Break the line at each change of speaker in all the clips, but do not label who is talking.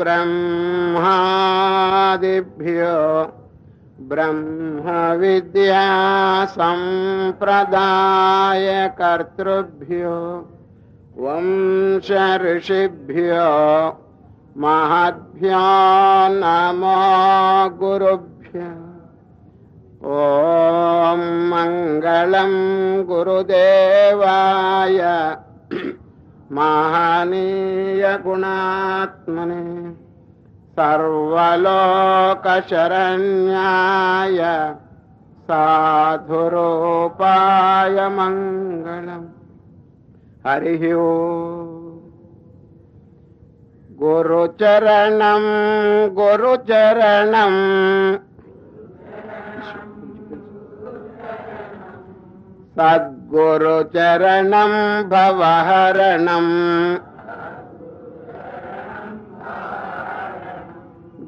ब्रह्मादिभ्यो ब्रह्म विद्या सम्प्रदाय कर्तृभ्यो वंश ऋषिभ्यो महद्भ्यो नमो गुरुभ्यो। ॐ मङ्गलं गुरुदेवाय। महनीयगुणात्मने। सर्वलोकशरण्याय साधुरूपाय मङ्गलम्। हरिः गुरुचरणं गुरुचरणम् सद्गुरुचरणं भवहरणम्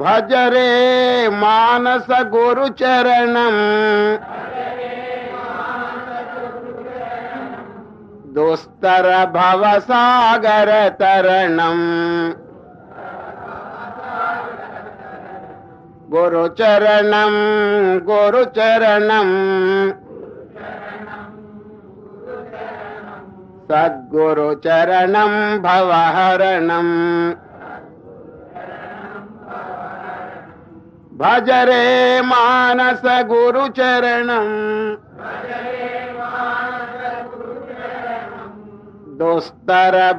भज रे मानस गुरुचरणम् दुस्तर तरणम्। गुरुचरणं गुरुचरणम् सद्गुरुचरणं भवहरणम् भजरे मानस गुरुचरणम्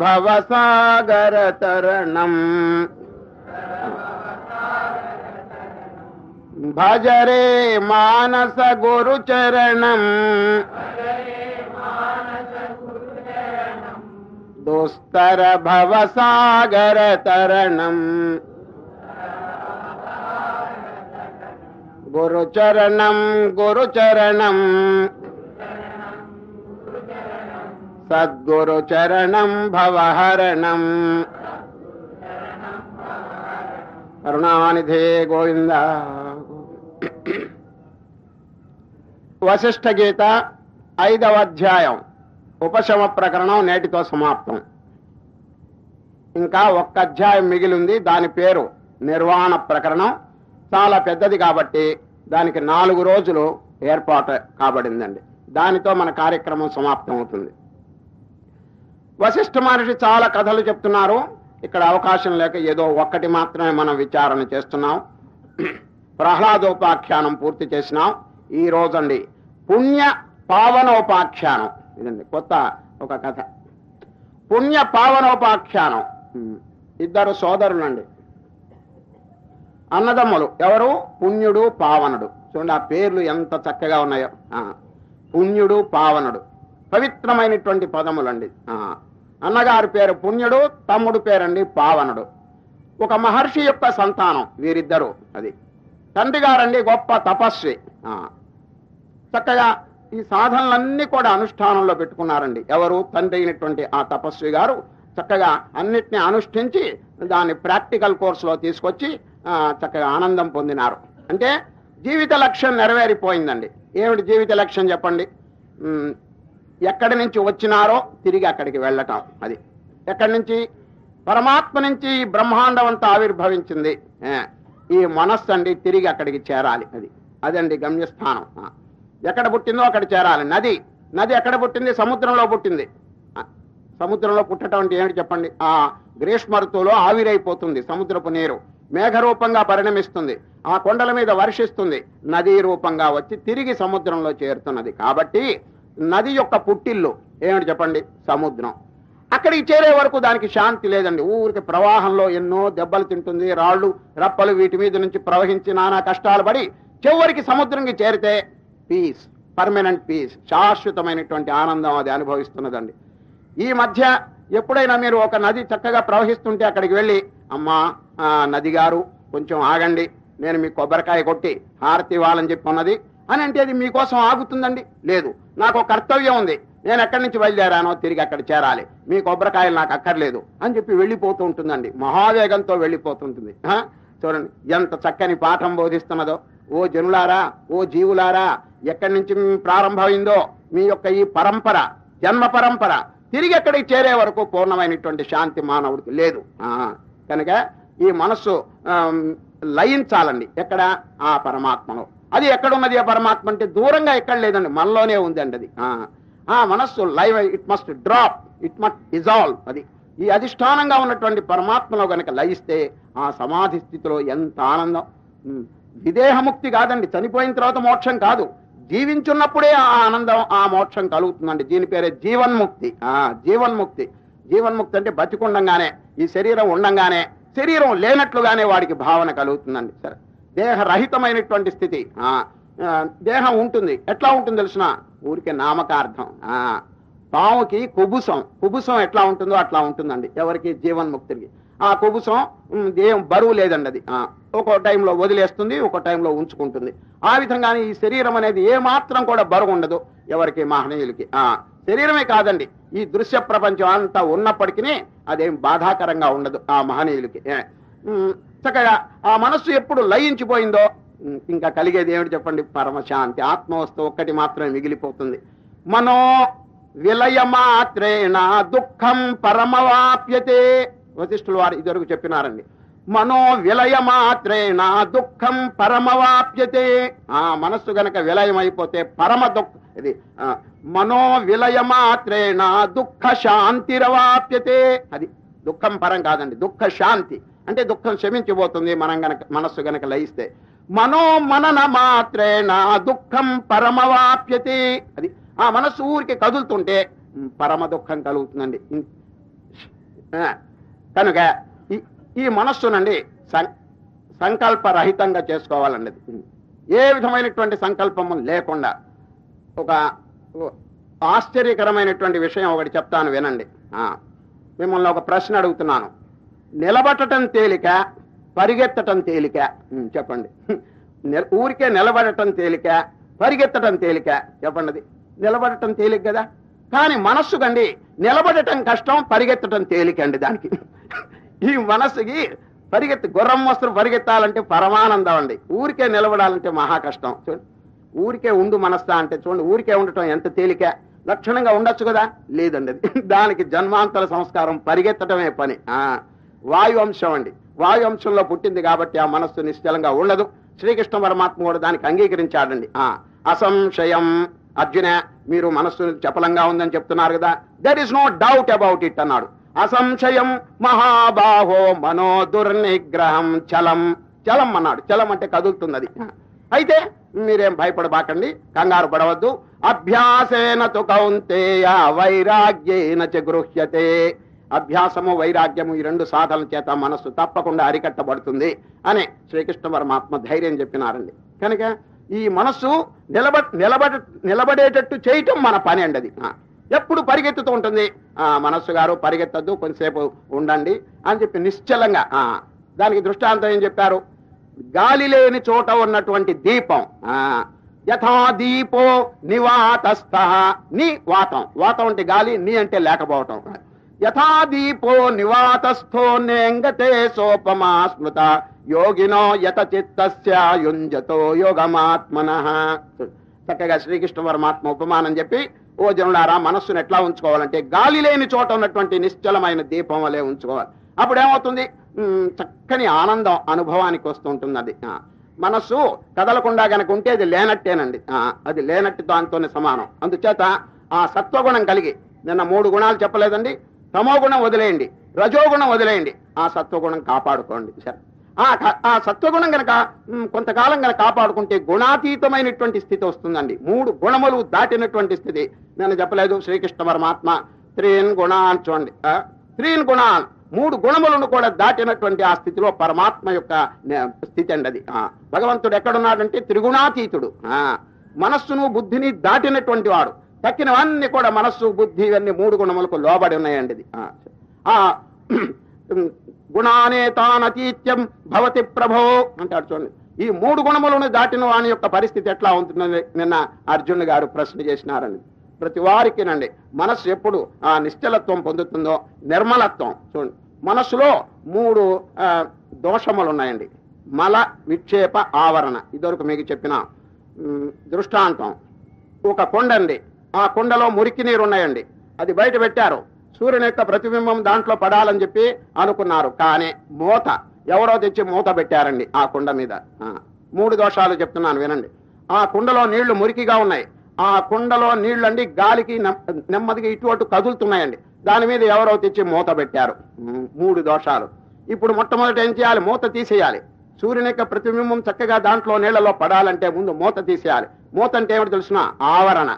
भव सागर तरणम् भजरे मानस गुरुचरणम् दुस्तर भव सागर तरणम् గురుచరణం గురుచరణం. సద్గురుచరణం భవహరణం. కరుణానిధే గోవింద. వశిష్ఠ గీత ఐదవ అధ్యాయం. ఉపశమ ప్రకరణం నేటితో సమాప్తం. ఇంకా ఒక్క అధ్యాయం మిగిలింది దాని పేరు నిర్వాణ ప్రకరణం. చాలా పెద్దది కాబట్టి దానికి నాలుగు రోజులు ఏర్పాటు కాబడిందండి. దానితో మన కార్యక్రమం సమాప్తం అవుతుంది. వశిష్ఠ మహర్షి చాలా కథలు చెప్తున్నారు. ఇక్కడ అవకాశం లేక ఏదో ఒక్కటి మాత్రమే మనం విచారణ చేస్తున్నాం. ప్రహ్లాదోపాఖ్యానం పూర్తి చేసినాం. ఈ రోజండి పుణ్య పావనోపాఖ్యానం. ఇదండి కొత్త ఒక కథ. పుణ్య పావనోపాఖ్యానం. ఇద్దరు సోదరులండి. అన్నదమ్ములు. ఎవరు? పుణ్యుడు పావనుడు. చూడండి ఆ పేర్లు ఎంత చక్కగా ఉన్నాయో. పుణ్యుడు పావనుడు. పవిత్రమైనటువంటి పదములండి. అన్నగారి పేరు పుణ్యుడు తమ్ముడు పేరండి పావనుడు. ఒక మహర్షి యొక్క సంతానం వీరిద్దరు అది. తండ్రి గారండి గొప్ప తపస్వి. చక్కగా ఈ సాధనలన్నీ కూడా అనుష్ఠానంలో పెట్టుకున్నారండి. ఎవరు? తండ్రి అయినటువంటి ఆ తపస్వి గారు చక్కగా అన్నిటినీ అనుష్ఠించి దాన్ని ప్రాక్టికల్ కోర్సులో తీసుకొచ్చి చక్కగా ఆనందం పొందినారు. అంటే జీవిత లక్ష్యం నెరవేరిపోయిందండి. ఏమిటి జీవిత లక్ష్యం చెప్పండి? ఎక్కడి నుంచి వచ్చినారో తిరిగి అక్కడికి వెళ్ళటం అది. ఎక్కడి నుంచి? పరమాత్మ నుంచి ఈ బ్రహ్మాండం అంతా ఆవిర్భవించింది. ఈ మనస్సు అండి తిరిగి అక్కడికి చేరాలి అది. అదండి గమ్యస్థానం. ఎక్కడ పుట్టిందో అక్కడ చేరాలి. నది. నది ఎక్కడ పుట్టింది? సముద్రంలో పుట్టింది. సముద్రంలో పుట్టడం అంటే ఏమిటి చెప్పండి? ఆ గ్రీష్మ ఋతువులో ఆవిరైపోతుంది సముద్రపు నీరు. మేఘ రూపంగా పరిణమిస్తుంది. ఆ కొండల మీద వర్షిస్తుంది. నదీ రూపంగా వచ్చి తిరిగి సముద్రంలో చేరుతున్నది. కాబట్టి నది యొక్క పుట్టిల్లు ఏమిటి చెప్పండి? సముద్రం. అక్కడికి చేరే వరకు దానికి శాంతి లేదండి. ఊరికి ప్రవాహంలో ఎన్నో దెబ్బలు తింటుంది. రాళ్ళు రప్పలు వీటి మీద నుంచి ప్రవహించి నానా కష్టాలు పడి చివరికి సముద్రంకి చేరితే పీస్ పర్మనెంట్ పీస్ శాశ్వతమైనటువంటి ఆనందం అది అనుభవిస్తున్నదండి. ఈ మధ్య ఎప్పుడైనా మీరు ఒక నది చక్కగా ప్రవహిస్తుంటే అక్కడికి వెళ్ళి అమ్మా నది గారు కొంచెం ఆగండి. నేను మీ కొబ్బరికాయ కొట్టి హారతి ఇవ్వాలని చెప్పి ఉన్నది. అని అంటే అది మీకోసం ఆగుతుందండి? లేదు. నాకు ఒక కర్తవ్యం ఉంది. నేను ఎక్కడి నుంచి బయలుదేరానో తిరిగి అక్కడ చేరాలి. మీ కొబ్బరికాయలు నాకు అక్కర్లేదు. అని చెప్పి వెళ్ళిపోతూ ఉంటుందండి. మహావేగంతో వెళ్ళిపోతుంటుంది చూడండి ఎంత చక్కని పాఠం బోధిస్తున్నదో. ఓ జనులారా ఓ జీవులారా ఎక్కడి నుంచి ప్రారంభమైందో మీ యొక్క ఈ పరంపర జన్మ పరంపర తిరిగి ఎక్కడికి చేరే వరకు పూర్ణమైనటువంటి శాంతి మానవుడికి లేదు. ఆ, కనుక ఈ మనస్సు లయించాలండి. ఎక్కడ? ఆ పరమాత్మలో. అది ఎక్కడున్నది ఆ పరమాత్మ అంటే దూరంగా ఎక్కడ లేదండి. మనలోనే ఉందండి అది. ఆ, ఆ మనస్సు live it must drop it must dissolve అది. ఈ అధిష్టానంగా ఉన్నటువంటి పరమాత్మలో గనక లయిస్తే ఆ సమాధి స్థితిలో ఎంత ఆనందం. విదేహముక్తి కాదండి. చనిపోయిన తర్వాత మోక్షం కాదు. జీవించున్నప్పుడే ఆ ఆనందం ఆ మోక్షం కలుగుతుందండి. దీని పేరే జీవన్ముక్తి. ఆ జీవన్ముక్తి. జీవన్ముక్తి అంటే బతికుండంగానే. ఈ శరీరం ఉండంగానే శరీరం లేనట్లుగానే వాడికి భావన కలుగుతుందండి సరే. దేహరహితమైనటువంటి స్థితి దేహం ఉంటుంది. ఎట్లా ఉంటుంది తెలిసిన? ఊరికే నామకార్థం పాముకి కుబుసం కుబుసం ఎట్లా ఉంటుందో అట్లా ఉంటుందండి ఎవరికి? జీవన్ముక్తికి ఆ కుబుసం ఏం బరువు లేదండి అది ఒక్కో టైంలో వదిలేస్తుంది ఒక్కో టైంలో ఉంచుకుంటుంది. ఆ విధంగానే ఈ శరీరం అనేది ఏ మాత్రం కూడా బరువు ఉండదు ఎవరికి? మహనీయులకి ఆ. శరీరమే కాదండి. ఈ దృశ్య ప్రపంచం అంతా ఉన్నప్పటికీ అదేం బాధాకరంగా ఉండదు ఆ మహనీయులకి. చక్కగా ఆ మనస్సు ఎప్పుడు లయించిపోయిందో ఇంకా కలిగేది ఏమిటి చెప్పండి? పరమశాంతి ఆత్మవస్తు ఒక్కటి మాత్రమే మిగిలిపోతుంది. మనో విలయమాత్రేణ దుఃఖం పరమవాప్యతే. వశిష్ఠులు వారు ఇదివరకు చెప్పినారండి. మనో విలయమాత్రేణ దుఃఖం పరమవాప్యతే. ఆ మనస్సు గనక విలయమైపోతే పరమ దుఃఖ ఇది మనో విలయమాత్రేణ దుఃఖ శాంతిరవాప్యతే అది దుఃఖం పరం కాదండి దుఃఖ శాంతి అంటే దుఃఖం శమించిపోతుంది మనం గనక మనస్సు గనక లయిస్తే. మనోమనన మాత్రేనా మాత్రేణ దుఃఖం పరమవాప్యతే. అది ఆ మనస్సు ఊరికి కదులుతుంటే పరమ దుఃఖం కలుగుతుందండి. కనుక ఈ- మనస్సునండి సం- సంకల్పరహితంగా చేసుకోవాలండి ఏ విధమైనటువంటి సంకల్పము లేకుండా ఒక ఆశ్చర్యకరమైనటువంటి విషయం ఒకటి చెప్తాను వినండి. మిమ్మల్ని ఒక ప్రశ్న అడుగుతున్నాను. నిలబడటం తేలిక పరిగెత్తటం తేలిక చెప్పండి. ఊరికే నిలబడటం తేలిక పరిగెత్తటం తేలిక చెప్పండి. నిలబడటం తేలిక కదా? కానీ మనస్సు కండి నిలబడటం కష్టం పరిగెత్తటం తేలిక అండి దానికి. ఈ మనస్సుకి పరిగెత్తి గుర్రం వస్త్రం పరిగెత్తాలంటే పరమానందం అండి. ఊరికే నిలబడాలంటే మహా కష్టం. చూడండి. ఊరికే ఉండు మనస్సా అంటే చూడండి ఊరికే ఉండటం ఎంత తేలిక. లక్షణంగా ఉండొచ్చు కదా? లేదండి. అది దానికి జన్మాంతర సంస్కారం పరిగెత్తటమే పని. ఆ వాయు అంశం అండి. వాయు అంశంలో పుట్టింది కాబట్టి ఆ మనస్సు నిశ్చలంగా ఉండదు. శ్రీకృష్ణ పరమాత్మ కూడా దానికి అంగీకరించాడండి. ఆ అసంశయం. అర్జున మీరు మనస్సు చపలంగా ఉందని చెప్తున్నారు కదా? There is no doubt about it అన్నాడు. అసంశయం మహాబాహో మనో దుర్నిగ్రహం చలం. చలం అన్నాడు. చలం అంటే కదులుతుంది అది అయితే మీరేం భయపడబాకండి. కంగారు పడవద్దు. అభ్యాసేన తు కౌంతేయ వైరాగ్యేన చ గృహ్యతే. అభ్యాసము వైరాగ్యము ఈ రెండు సాధనల చేత మనస్సు తప్పకుండా అరికట్టబడుతుంది అని శ్రీకృష్ణ పరమాత్మ ధైర్యం చెప్పినారండి. కనుక ఈ మనస్సు నిలబ నిలబడ నిలబడేటట్టు చేయటం మన పని అండి అది. ఎప్పుడు పరిగెత్తుతూ ఉంటుంది. ఆ మనస్సు గారు పరిగెత్తద్దు కొంతసేపు ఉండండి అని చెప్పి నిశ్చలంగా ఆ, దానికి దృష్టాంతం ఏం చెప్పారు? గాలి లేని చోట ఉన్నటువంటి దీపం యథా దీపో నివాతస్థ నీ వాతం. వాతం అంటే గాలి నీ అంటే లేకపోవటం. యథా దీపో నివాతస్థో నేంగతే సోపమా స్మృత యోగినో యత చిత్తస్య యుంజతో యోగమాత్మన. చక్కగా శ్రీకృష్ణ పరమాత్మ ఉపమానం చెప్పి ఓ జనులారా మనస్సును ఎట్లా ఉంచుకోవాలంటే గాలి లేని చోట ఉన్నటువంటి నిశ్చలమైన దీపం వలె ఉంచుకోవాలి. అప్పుడు ఏమవుతుంది చక్కని ఆనందం అనుభవానికి వస్తుంటుంది అది మనస్సు కదలకుండా గనక ఉంటే అది లేనట్టేనండి. అది లేనట్టు దాంతోనే సమానం. అందుచేత ఆ సత్వగుణం కలిగి నిన్న మూడు గుణాలు చెప్పలేదండి తమో గుణం వదిలేయండి రజోగుణం వదిలేయండి ఆ సత్వగుణం కాపాడుకోండి. సరే. ఆ ఆ సత్వగుణం గనక కొంతకాలం గనక కాపాడుకుంటే గుణాతీతమైనటువంటి స్థితి వస్తుందండి. మూడు గుణములు దాటినటువంటి స్థితి. నేను చెప్పలేదు శ్రీకృష్ణ పరమాత్మ. త్రీన్ గుణాన్ చూడండి. త్రీన్ గుణాన్. మూడు గుణములను కూడా దాటినటువంటి ఆ స్థితిలో పరమాత్మ యొక్క స్థితి అండి అది. ఆ, భగవంతుడు ఎక్కడున్నాడంటే త్రిగుణాతీతుడు. ఆ, మనస్సును బుద్ధిని దాటినటువంటి వాడు. తక్కినవన్నీ కూడా మనస్సు బుద్ధి ఇవన్నీ మూడు గుణములకు లోబడి ఉన్నాయండి ఇది ఆ, గుణానే తానతీత్యం భవతి ప్రభో అంటాడు చూడండి. ఈ మూడు గుణములను దాటిన వాని యొక్క పరిస్థితి ఎట్లా ఉంటుందని నిన్న అర్జున్ గారు ప్రశ్న చేసినారని. ప్రతి వారికినండి మనస్సు ఎప్పుడు ఆ నిశ్చలత్వం పొందుతుందో నిర్మలత్వం చూడండి. మనస్సులో మూడు దోషములు ఉన్నాయండి మల విక్షేప ఆవరణ. ఇదివరకు మీకు చెప్పిన దృష్టాంతం. ఒక కొండ అండి ఆ కొండలో మురికి నీరు ఉన్నాయండి అది బయట పెట్టారు. సూర్యుని యొక్క ప్రతిబింబం దాంట్లో పడాలని చెప్పి అనుకున్నారు. కానీ మూత ఎవరో తెచ్చి మూత పెట్టారండి ఆ కుండ మీద. మూడు దోషాలు చెప్తున్నాను వినండి. ఆ కుండలో నీళ్ళు మురికిగా ఉన్నాయి. ఆ కుండలో నీళ్ళండి గాలికి నెమ్మదిగా ఇటు అటు కదులుతున్నాయండి. దాని మీద ఎవరో తెచ్చి మూత పెట్టారు. మూడు దోషాలు. ఇప్పుడు మొట్టమొదట ఏం చేయాలి? మూత తీసేయాలి. సూర్యుని యొక్క ప్రతిబింబం చక్కగా దాంట్లో నీళ్ళలో పడాలంటే ముందు మూత తీసేయాలి. మూత అంటే ఏమిటి తెలుసిన? ఆవరణ.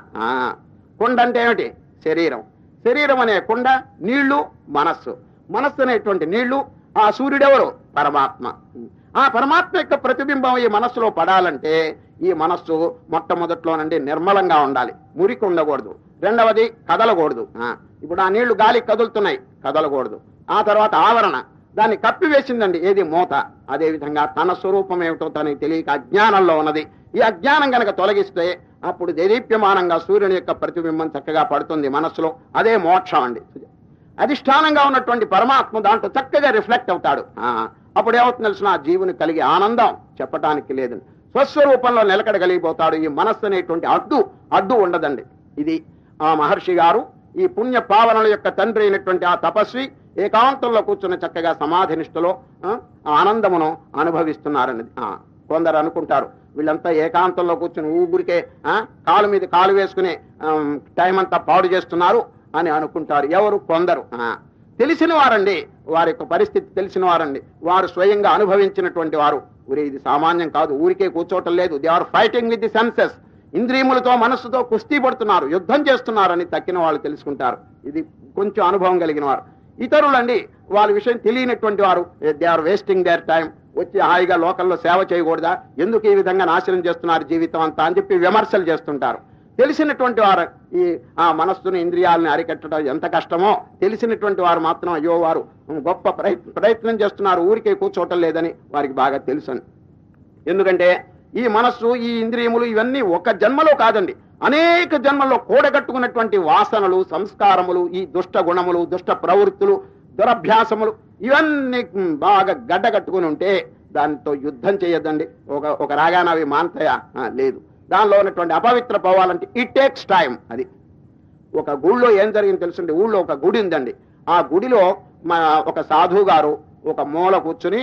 కుండ అంటే ఏమిటి? శరీరం. శరీరం అనే కుండ నీళ్ళు మనస్సు. మనస్సు అనేటువంటి నీళ్ళు ఆ సూర్యుడెవరు? పరమాత్మ. ఆ పరమాత్మ యొక్క ప్రతిబింబం ఈ మనస్సులో పడాలంటే ఈ మనస్సు మొట్టమొదట్లోనండి నిర్మలంగా ఉండాలి. మురికి ఉండకూడదు. రెండవది కదలకూడదు. ఇప్పుడు ఆ నీళ్ళు గాలి కదులుతున్నాయి కదలకూడదు. ఆ తర్వాత ఆవరణ. దాన్ని కప్పివేసిందండి ఏది? మూత. అదేవిధంగా తన స్వరూపం ఏమిటో తనకి తెలియక అజ్ఞానంలో ఉన్నది. ఈ అజ్ఞానం గనక తొలగిస్తే అప్పుడు దేదీప్యమానంగా సూర్యుని యొక్క ప్రతిబింబం చక్కగా పడుతుంది మనస్సులో. అదే మోక్షం అండి. అధిష్టానంగా ఉన్నటువంటి పరమాత్మ దాంట్లో చక్కగా రిఫ్లెక్ట్ అవుతాడు. అప్పుడు ఏమవుతుంది తెలిసిన? ఆ జీవుని కలిగే ఆనందం చెప్పటానికి లేదు. స్వస్వరూపంలో నిలకడగలిగిపోతాడు. ఈ మనస్సు అనేటువంటి అడ్డు అడ్డు ఉండదండి. ఇది ఆ మహర్షి గారు ఈ పుణ్య పావనల యొక్క తండ్రి అయినటువంటి ఆ తపస్వి ఏకాంతంలో కూర్చున్న చక్కగా సమాధినిష్ఠలో ఆనందమును అనుభవిస్తున్నారన్నది. కొందరు అనుకుంటారు వీళ్ళంతా ఏకాంతంలో కూర్చుని ఊగురికే కాలు మీద కాలు వేసుకుని టైం అంతా పాడు చేస్తున్నారు అని అనుకుంటారు. ఎవరు? కొందరు. తెలిసిన వారండి. వారి యొక్క పరిస్థితి తెలిసిన వారండి. వారు స్వయంగా అనుభవించినటువంటి వారు. ఊరి ఇది సామాన్యం కాదు. ఊరికే కూర్చోవటం లేదు. They are fighting with the senses ఇంద్రియములతో మనస్సుతో కుస్తీ పడుతున్నారు. యుద్ధం చేస్తున్నారని తక్కిన వాళ్ళు తెలుసుకుంటారు. ఇది కొంచెం అనుభవం కలిగిన వారు. ఇతరులండి వాళ్ళ విషయం తెలియనటువంటి వారు they are wasting their time వచ్చి హాయిగా లోకల్లో సేవ చేయకూడదా? ఎందుకు ఈ విధంగా నాశనం చేస్తున్నారు జీవితం అంతా అని చెప్పి విమర్శలు చేస్తుంటారు. తెలిసినటువంటి వారు ఈ ఆ మనస్సును ఇంద్రియాలను అరికట్టడం ఎంత కష్టమో తెలిసినటువంటి వారు మాత్రం అయ్యో వారు గొప్ప ప్రయత్- ప్రయత్నం చేస్తున్నారు ఊరికే కూర్చోవటం లేదని వారికి బాగా తెలుసు ఎందుకంటే ఈ మనస్సు ఈ ఇంద్రియములు ఇవన్నీ ఒక జన్మలో కాదండి. అనేక జన్మల్లో కూడగట్టుకున్నటువంటి వాసనలు సంస్కారములు ఈ దుష్ట గుణములు దుష్ట ప్రవృత్తులు దురభ్యాసములు ఇవన్నీ బాగా గడ్డ కట్టుకుని ఉంటే దానితో యుద్ధం చేయొద్దండి. ఒక ఒక రాగాన అవి లేదు. దానిలో ఉన్నటువంటి అపవిత్ర పోవాలంటే ఇట్ టేక్స్ టైం అది. ఒక గుడిలో ఏం జరిగింది తెలుసుండి. ఊళ్ళో ఒక గుడి ఉందండి. ఆ గుడిలో మా ఒక సాధువు గారు ఒక మూల కూర్చుని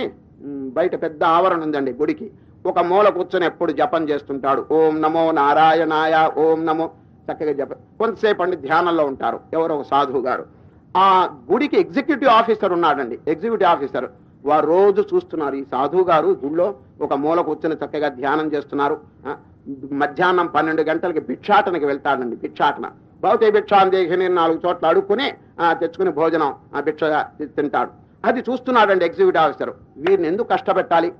బయట పెద్ద ఆవరణ ఉందండి గుడికి. ఒక మూల కూర్చొని ఎప్పుడు జపం చేస్తుంటాడు. ఓం నమో నారాయణాయ ఓం నమో చక్కగా జప కొంతసేపు అండి ధ్యానంలో ఉంటారు ఎవరో ఒక సాధువు గారు. ఆ గుడికి ఎగ్జిక్యూటివ్ ఆఫీసర్ ఉన్నాడండి. Executive officer. వారు రోజు చూస్తున్నారు. ఈ సాధువు గారు గుడిలో ఒక మూల కూర్చొని చక్కగా ధ్యానం చేస్తున్నారు. మధ్యాహ్నం పన్నెండు గంటలకి భిక్షాటనకి వెళ్తాడండి. భిక్షాటన. భౌతే భిక్షాన్ దేహిని నాలుగు చోట్ల అడుక్కుని తెచ్చుకుని భోజనం ఆ భిక్ష తింటాడు. అది చూస్తున్నాడండి ఎగ్జిక్యూటివ్ ఆఫీసర్. వీరిని ఎందుకు కష్టపెట్టాలి?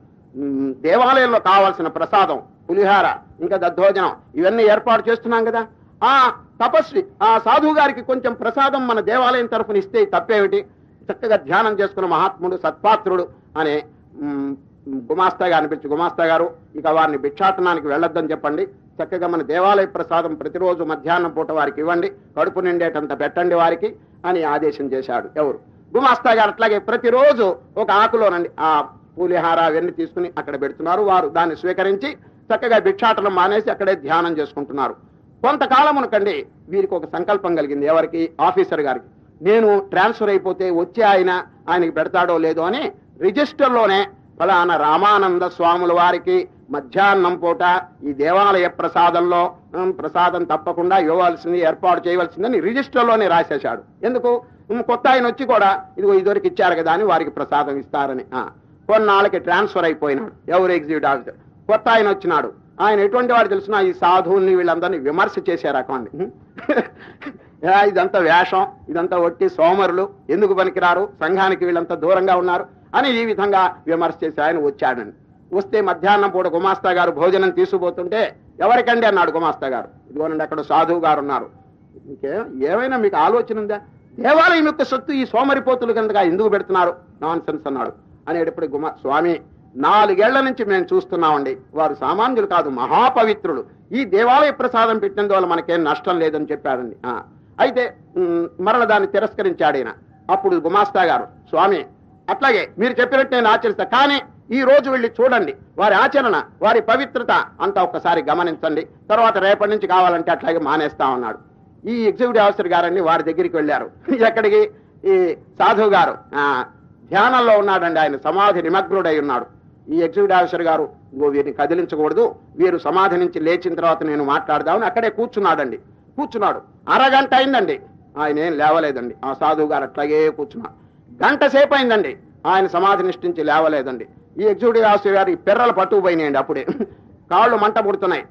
దేవాలయంలో కావాల్సిన ప్రసాదం పులిహార ఇంకా దద్దోజనం ఇవన్నీ ఏర్పాటు చేస్తున్నాం కదా. ఆ తపస్వి ఆ సాధువు గారికి కొంచెం ప్రసాదం మన దేవాలయం తరఫున ఇస్తే తప్పేమిటి? చక్కగా ధ్యానం చేసుకున్న మహాత్ముడు సత్పాత్రుడు అనే గుమాస్తా గారిని పిలిచి గుమాస్తా గారు ఇక వారిని భిక్షాటనానికి వెళ్ళొద్దని చెప్పండి. చక్కగా మన దేవాలయ ప్రసాదం ప్రతిరోజు మధ్యాహ్నం పూట వారికి ఇవ్వండి. కడుపు నిండేటంత పెట్టండి వారికి అని ఆదేశం చేశాడు ఎవరు? గుమాస్తా గారు అట్లాగే ప్రతిరోజు ఒక ఆకులోనండి ఆ పులిహార అవన్నీ తీసుకుని అక్కడ పెడుతున్నారు. వారు దాన్ని స్వీకరించి చక్కగా భిక్షాటనం మానేసి అక్కడే ధ్యానం చేసుకుంటున్నారు. కొంతకాలమునకండి వీరికి ఒక సంకల్పం కలిగింది ఎవరికి? ఆఫీసర్ గారికి. నేను ట్రాన్స్ఫర్ అయిపోతే వచ్చే ఆయన ఆయనకి పెడతాడో లేదో అని రిజిస్టర్లోనే ఫలానా రామానంద స్వాముల వారికి మధ్యాహ్నం పూట ఈ దేవాలయ ప్రసాదంలో ప్రసాదం తప్పకుండా ఇవ్వవలసింది ఏర్పాటు చేయవలసిందని రిజిస్టర్లోనే రాసేశాడు. ఎందుకు? కొత్త ఆయన వచ్చి కూడా ఇదిగో ఇదివరకు ఇచ్చారు కదా అని వారికి ప్రసాదం ఇస్తారని. ఆ, కొన్నాళ్ళకి ట్రాన్స్ఫర్ అయిపోయినాడు. ఎవరు ఎగ్జిక్యూటివ్ ఆఫీసర్? కొత్త ఆయన వచ్చినాడు. ఆయన ఎటువంటి వాడు తెలిసిన ఈ సాధువుల్ని వీళ్ళందరినీ విమర్శ చేసే రకం ఇదంతా వేషం ఇదంతా ఒట్టి సోమరులు ఎందుకు పనికిరారు సంఘానికి వీళ్ళంతా దూరంగా ఉన్నారు అని ఈ విధంగా విమర్శ చేసి ఆయన వచ్చాడని వస్తే మధ్యాహ్నం పూట గుమాస్తా గారు భోజనం తీసుకుపోతుంటే ఎవరికండి అన్నాడు గుమాస్తా గారు. ఇదిగోనండి అక్కడ సాధువు గారు ఉన్నారు. ఇంకే ఏమైనా మీకు ఆలోచన ఉందా? దేవాలయం యొక్క సొత్తు ఈ సోమరిపోతులు కిందగా ఎందుకు పెడుతున్నారు? నాన్ సెన్స్ అన్నాడు. అనేటప్పుడు గుమా స్వామి నాలుగేళ్ళ నుంచి మేము చూస్తున్నామండి. వారు సామాన్యులు కాదు మహాపవిత్రులు. ఈ దేవాలయ ప్రసాదం పెట్టినందువల్ల మనకేం నష్టం లేదని చెప్పారండి. అయితే మరల దాన్ని తిరస్కరించాడు అప్పుడు గుమాస్తా గారు స్వామి అట్లాగే మీరు చెప్పినట్టు నేను ఆచరిస్తా. కానీ ఈ రోజు వెళ్ళి చూడండి. వారి ఆచరణ వారి పవిత్రత అంతా ఒక్కసారి గమనించండి. తర్వాత రేపటి నుంచి కావాలంటే అట్లాగే మానేస్తా ఉన్నాడు ఈ ఎగ్జిక్యూటివ్ ఆఫీసర్ గారండి వారి దగ్గరికి వెళ్ళారు. ఎక్కడికి? ఈ సాధువు గారు ఆ, ధ్యానంలో ఉన్నాడండి ఆయన. సమాధి నిమగ్నుడై ఉన్నాడు. ఈ ఎగ్జిక్యూటివ్ ఆఫీసర్ గారు ఇంకో వీరిని కదిలించకూడదు. వీరు సమాధి నుంచి లేచిన తర్వాత నేను మాట్లాడదామని అక్కడే కూర్చున్నాడండి. కూర్చున్నాడు. అరగంట అయిందండి. ఆయన ఏం లేవలేదండి. ఆ సాధువు గారు అట్లాగే కూర్చున్నాడు గంట సేపు అయిందండి. ఆయన సమాధి నిష్ఠించి లేవలేదండి. ఈ ఎగ్జిక్యూటివ్ ఆఫీసర్ గారు ఈ పెర్రలు పట్టుకుపోయినాయండి అప్పుడే. కాళ్ళు మంట పుడుతున్నాయి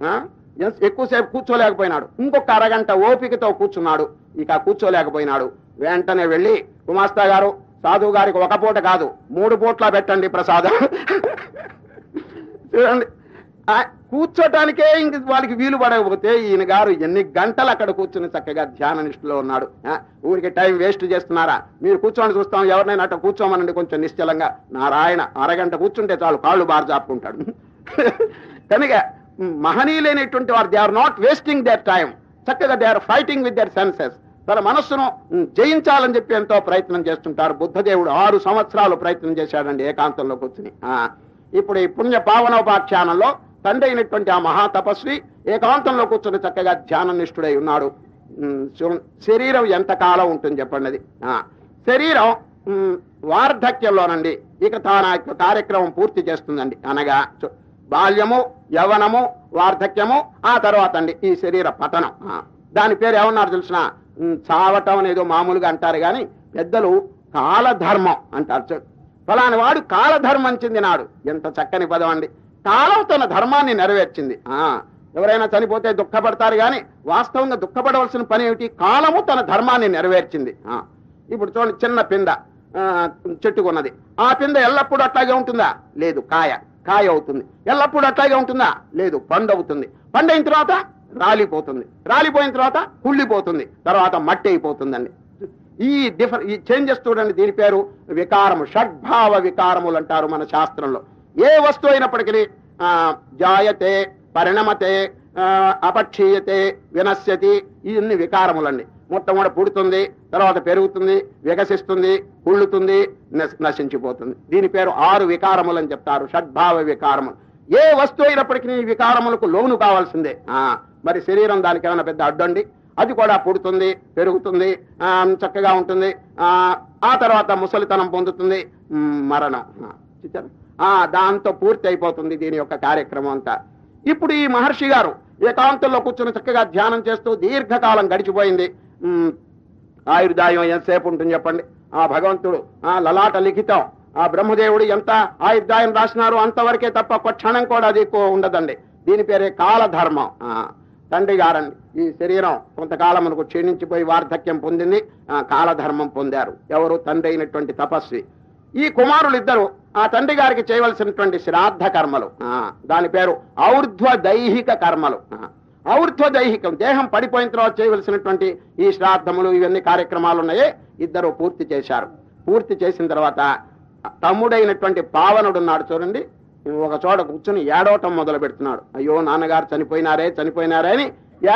ఎక్కువసేపు కూర్చోలేకపోయినాడు. ఇంకొక అరగంట ఓపికతో కూర్చున్నాడు. ఇక కూర్చోలేకపోయినాడు. వెంటనే వెళ్ళి కుమాస్తా గారు సాధువు గారికి ఒక పూట కాదు మూడు పూట్ల పెట్టండి ప్రసాదం. చూడండి ఆ, కూర్చోటానికే ఇంక వాళ్ళకి వీలు పడకపోతే ఈయన గారు ఎన్ని గంటలు అక్కడ కూర్చుని చక్కగా ధ్యాన నిష్ఠలో ఉన్నాడు ఊరికి టైం వేస్ట్ చేస్తున్నారా? మీరు కూర్చొని చూస్తాం ఎవరినైనా అట్ట కూర్చోమనండి కొంచెం నిశ్చలంగా. నారాయణ అరగంట కూర్చుంటే చాలు కాళ్ళు బారు చాపుకుంటాడు. కనుక మహనీయులైనటువంటి వారు they are not wasting their time చక్కగా they are fighting with their senses తన మనస్సును జయించాలని చెప్పి ఎంతో ప్రయత్నం చేస్తుంటారు. బుద్ధదేవుడు ఆరు సంవత్సరాలు ప్రయత్నం చేశాడండి ఏకాంతంలో కూర్చుని. ఆ, ఇప్పుడు ఈ పుణ్య పావనోపాఖ్యానంలో తండ్రి అయినటువంటి ఆ మహా తపస్వి ఏకాంతంలో కూర్చుని చక్కగా ధ్యాన నిష్ఠుడై ఉన్నాడు. శరీరం ఎంతకాలం ఉంటుంది చెప్పండి అది? ఆ, శరీరం వార్ధక్యంలోనండి. ఇక తాన యొక్క కార్యక్రమం పూర్తి చేస్తుందండి. అనగా బాల్యము యవనము వార్ధక్యము ఆ తర్వాత అండి ఈ శరీర పతనం ఆ, దాని పేరు ఏమన్నారు తెలిసిన? చావటం అనేదో మామూలుగా అంటారు కానీ పెద్దలు కాలధర్మం అంటారు. ఫలాని వాడు కాలధర్మం చెందినాడు. ఎంత చక్కని పదం అండి. కాలం తన ధర్మాన్ని నెరవేర్చింది. ఆ ఎవరైనా చనిపోతే దుఃఖపడతారు కానీ వాస్తవంగా దుఃఖపడవలసిన పని ఏమిటి? కాలము తన ధర్మాన్ని నెరవేర్చింది. ఆ ఇప్పుడు చూడండి చిన్న పింద చెట్టుకున్నది ఆ పింద ఎల్లప్పుడూ అట్లాగే ఉంటుందా? లేదు కాయ కాయ అవుతుంది. ఎల్లప్పుడూ అట్లాగే ఉంటుందా? లేదు పండు అవుతుంది. పండు అయిన తర్వాత రాలిపోతుంది. రాలిపోయిన తర్వాత కుళ్ళిపోతుంది. తర్వాత మట్టి అయిపోతుందండి. ఈ డిఫర్ ఈ చేంజెస్ చూడండి దీని పేరు వికారము. షడ్భావ వికారములు అంటారు మన శాస్త్రంలో. ఏ వస్తువు అయినప్పటికీ జాయతే పరిణమతే అపక్షీయతే వినశ్యతి ఇన్ని వికారములండి. మొట్టమొదటి పుడుతుంది తర్వాత పెరుగుతుంది వికసిస్తుంది కుళ్ళుతుంది నశించిపోతుంది. దీని పేరు ఆరు వికారములు అని చెప్తారు. షడ్భావ వికారములు. ఏ వస్తువు అయినప్పటికీ ఈ వికారములకు లోను కావాల్సిందే. ఆ, మరి శరీరం దానికి ఏమైనా పెద్ద అడ్డండి. అది కూడా పుడుతుంది పెరుగుతుంది చక్కగా ఉంటుంది. ఆ, తర్వాత ముసలితనం పొందుతుంది. మరణం. ఆ, దాంతో పూర్తి అయిపోతుంది దీని యొక్క కార్యక్రమం అంతా. ఇప్పుడు ఈ మహర్షి గారు ఏకాంతంలో కూర్చుని చక్కగా ధ్యానం చేస్తూ దీర్ఘకాలం గడిచిపోయింది. ఆయుర్దాయం ఎంతసేపు ఉంటుంది చెప్పండి? ఆ భగవంతుడు ఆ లలాట లిఖితం ఆ బ్రహ్మదేవుడు ఎంత ఆయుర్దాయం రాసినారో అంతవరకే తప్ప ఒక క్షణం కూడా అది ఎక్కువ ఉండదండి. దీని పేరే కాలధర్మం. తండ్రి గారండి. ఈ శరీరం కొంతకాలం మనకు క్షీణించిపోయి వార్ధక్యం పొందింది. కాలధర్మం పొందారు. ఎవరు? తండ్రి అయినటువంటి తపస్వి. ఈ కుమారులు ఇద్దరు ఆ తండ్రి గారికి చేయవలసినటువంటి శ్రాద్ధ కర్మలు. దాని పేరు ఔర్ధ్వ దైహిక కర్మలు. ఔర్ధ్వ దైహికం దేహం పడిపోయిన తర్వాత చేయవలసినటువంటి ఈ శ్రాద్ధములు ఇవన్నీ కార్యక్రమాలు ఉన్నాయి ఇద్దరు పూర్తి చేశారు. పూర్తి చేసిన తర్వాత తమ్ముడైనటువంటి పావనుడున్నాడు చూడండి. ఒక చోట కూర్చుని ఏడవటం మొదలు పెడుతున్నాడు. అయ్యో నాన్నగారు చనిపోయినారే చనిపోయినారే అని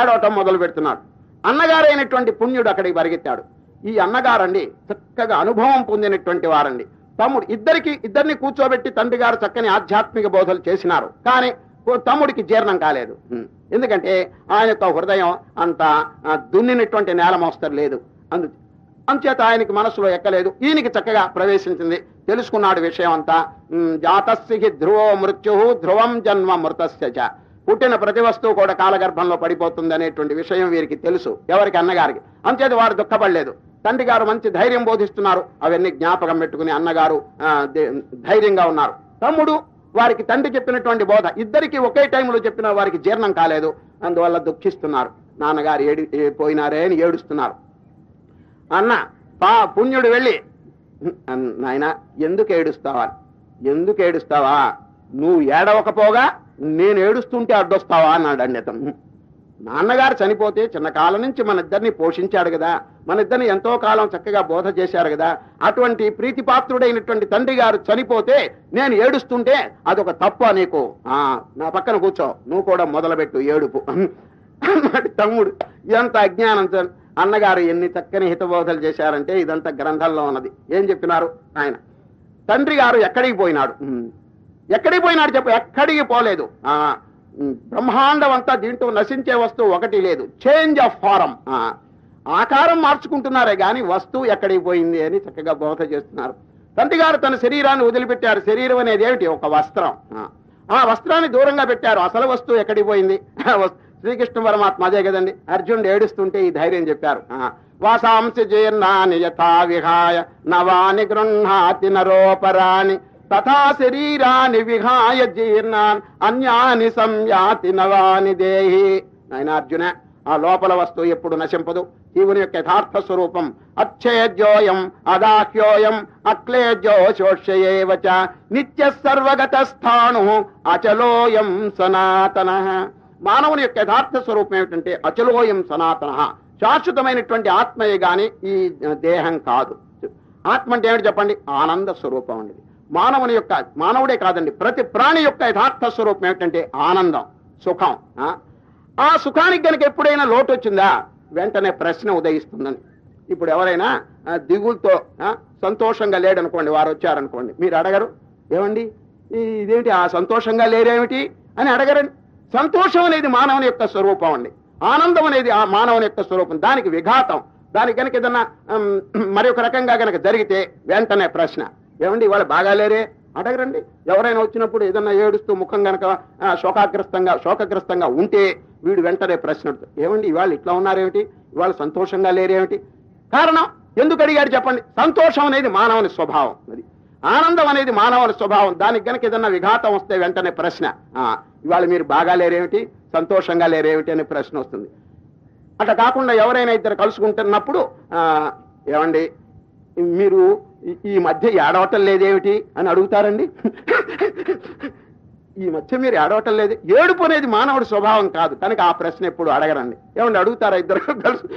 ఏడవటం మొదలు పెడుతున్నాడు. అన్నగారైనటువంటి పుణ్యుడు అక్కడికి పరిగెత్తాడు. ఈ అన్నగారండి చక్కగా అనుభవం పొందినటువంటి వారండి. తమ్ముడు ఇద్దరికి ఇద్దరిని కూర్చోబెట్టి తండ్రి గారు చక్కని ఆధ్యాత్మిక బోధలు చేసినారు. కానీ తమ్ముడికి జీర్ణం కాలేదు. ఎందుకంటే ఆయన యొక్క హృదయం అంత దున్నినటువంటి నేల మోస్తరు లేదు. అందు అంచేత ఆయనకి మనసులో ఎక్కలేదు. ఈయనకి చక్కగా ప్రవేశించింది. తెలుసుకున్నాడు విషయం అంతా జాతస్సిహి ధ్రువో మృత్యు ధ్రువం జన్మ మృతస్య పుట్టిన ప్రతి వస్తువు కూడా కాలగర్భంలో పడిపోతుంది అనేటువంటి విషయం వీరికి తెలుసు ఎవరికి అన్నగారికి. అంతేత వారు దుఃఖపడలేదు. తండ్రి గారు మంచి ధైర్యం బోధిస్తున్నారు. అవన్నీ జ్ఞాపకం పెట్టుకుని అన్నగారు ధైర్యంగా ఉన్నారు. తమ్ముడు వారికి తండ్రి చెప్పినటువంటి బోధ ఇద్దరికి ఒకే టైంలో చెప్పిన వారికి జీర్ణం కాలేదు. అందువల్ల దుఃఖిస్తున్నారు. నాన్నగారు ఏడి ఏ- పోయినారే అని ఏడుస్తున్నారు. అన్న పా పుణ్యుడు వెళ్ళి నాయన ఎందుకు ఏడుస్తావా? ఎందుకు ఏడుస్తావా? నువ్వు ఏడవకపోగా నేను ఏడుస్తుంటే అడ్డొస్తావా అన్నాడు అండి అతను నాన్నగారు చనిపోతే చిన్న కాలం నుంచి మన ఇద్దరిని పోషించాడు కదా. మన ఇద్దరిని ఎంతో కాలం చక్కగా బోధ చేశారు కదా. అటువంటి ప్రీతిపాత్రుడైనటువంటి తండ్రి గారు చనిపోతే నేను ఏడుస్తుంటే అదొక తప్ప నీకు. ఆ నా పక్కన కూర్చో. నువ్వు కూడా మొదలుపెట్టు ఏడుపు. అన్నాడు తమ్ముడు ఎంత అజ్ఞానం సార్. అన్నగారు ఎన్ని చక్కని హితబోధలు చేశారంటే ఇదంతా గ్రంథంలో ఉన్నది. ఏం చెప్పినారు ఆయన? తండ్రి గారు ఎక్కడికి పోయినాడు? ఎక్కడికి పోయినాడు చెప్పు? ఎక్కడికి పోలేదు. బ్రహ్మాండం అంతా దీంట్లో నశించే వస్తువు ఒకటి లేదు. చేంజ్ ఆఫ్ ఫారం ఆకారం మార్చుకుంటున్నారే గాని వస్తువు ఎక్కడికి పోయింది అని చక్కగా బోధ చేస్తున్నారు. తండ్రి గారు తన శరీరాన్ని వదిలిపెట్టారు. శరీరం అనేది ఏమిటి? ఒక వస్త్రం. ఆ. ఆ వస్త్రాన్ని దూరంగా పెట్టారు. అసలు వస్తువు ఎక్కడికి పోయింది? శ్రీకృష్ణ పరమాత్మ అదే కదండి. అర్జునుడు ఏడుస్తుంటే ఈ ధైర్యం చెప్పారు. ఆ. వాసాంసి జీర్ణాని యథా విహాయ నవాని గృహాతి నరోపరాణి తథా శరీరాన్ని విహాయ జీర్ణాన్ అన్యాని సంయాతి నవాని దేహి. నాయన అర్జున ఆ లోపల వస్తువు ఎప్పుడు నశింపదు. జీవుని యొక్క యథార్థ స్వరూపం అచ్చేద్యోయం అదాహ్యోయం అక్లేద్యో శోష్యేవచ నిత్య సర్వగత స్థాణు అచలోయం సనాతన. మానవుని యొక్క యథార్థ స్వరూపం ఏమిటంటే అచలోయం సనాతన. శాశ్వతమైనటువంటి ఆత్మయే గాని ఈ దేహం కాదు. ఆత్మ అంటే ఏమిటి చెప్పండి? ఆనంద స్వరూపం అండి. మానవుని యొక్క మానవుడే కాదండి. ప్రతి ప్రాణి యొక్క యథార్థ స్వరూపం ఏమిటంటే ఆనందం సుఖం ఆ? ఆ సుఖానికి గనుక ఎప్పుడైనా లోటు వచ్చిందా? వెంటనే ప్రశ్న ఉదయిస్తుందని. ఇప్పుడు ఎవరైనా దిగులతో ఆ, సంతోషంగా లేడనుకోండి వారు వచ్చారనుకోండి మీరు అడగరు? ఏమండి? ఇదేమిటి? ఆ సంతోషంగా లేరేమిటి? అని అడగరండి. సంతోషం అనేది మానవుని యొక్క స్వరూపం అండి. ఆనందం అనేది ఆ మానవుని యొక్క స్వరూపం. దానికి విఘాతం. దానికి కనుక ఏదన్నా మరి ఒక రకంగా కనుక జరిగితే వెంటనే ప్రశ్న. ఏమండి ఇవాళ బాగాలేరే అడగరండి. ఎవరైనా వచ్చినప్పుడు ఏదన్నా ఏడుస్తూ ముఖం గనక శోకాగ్రస్తంగా శోకగ్రస్తంగా ఉంటే వీడు వెంటనే ప్రశ్న ఏమండి ఇవాళ ఇట్లా ఉన్నారేమిటి? ఇవాళ సంతోషంగా లేరేమిటి? కారణం? ఎందుకు అడిగాడు చెప్పండి. సంతోషం అనేది మానవుని స్వభావం. అది ఆనందం అనేది మానవుల స్వభావం. దానికి గనక ఏదన్నా విఘాతం వస్తే వెంటనే ప్రశ్న. ఆ, ఇవాళ మీరు బాగా లేరేమిటి? సంతోషంగా లేరేమిటి అనే ప్రశ్న వస్తుంది. అట్లా కాకుండా ఎవరైనా ఇద్దరు కలుసుకుంటున్నప్పుడు ఆ, ఏమండి మీరు ఈ- ఈ మధ్య ఏడవటం లేదేమిటి అని అడుగుతారండి? ఈ మధ్య మీరు ఏడవటం లేదు. ఏడుపు అనేది మానవుడి స్వభావం కాదు. కనుక ఆ ప్రశ్న ఎప్పుడు అడగరండి. ఏమండి అడుగుతారా ఇద్దరు కలిసి?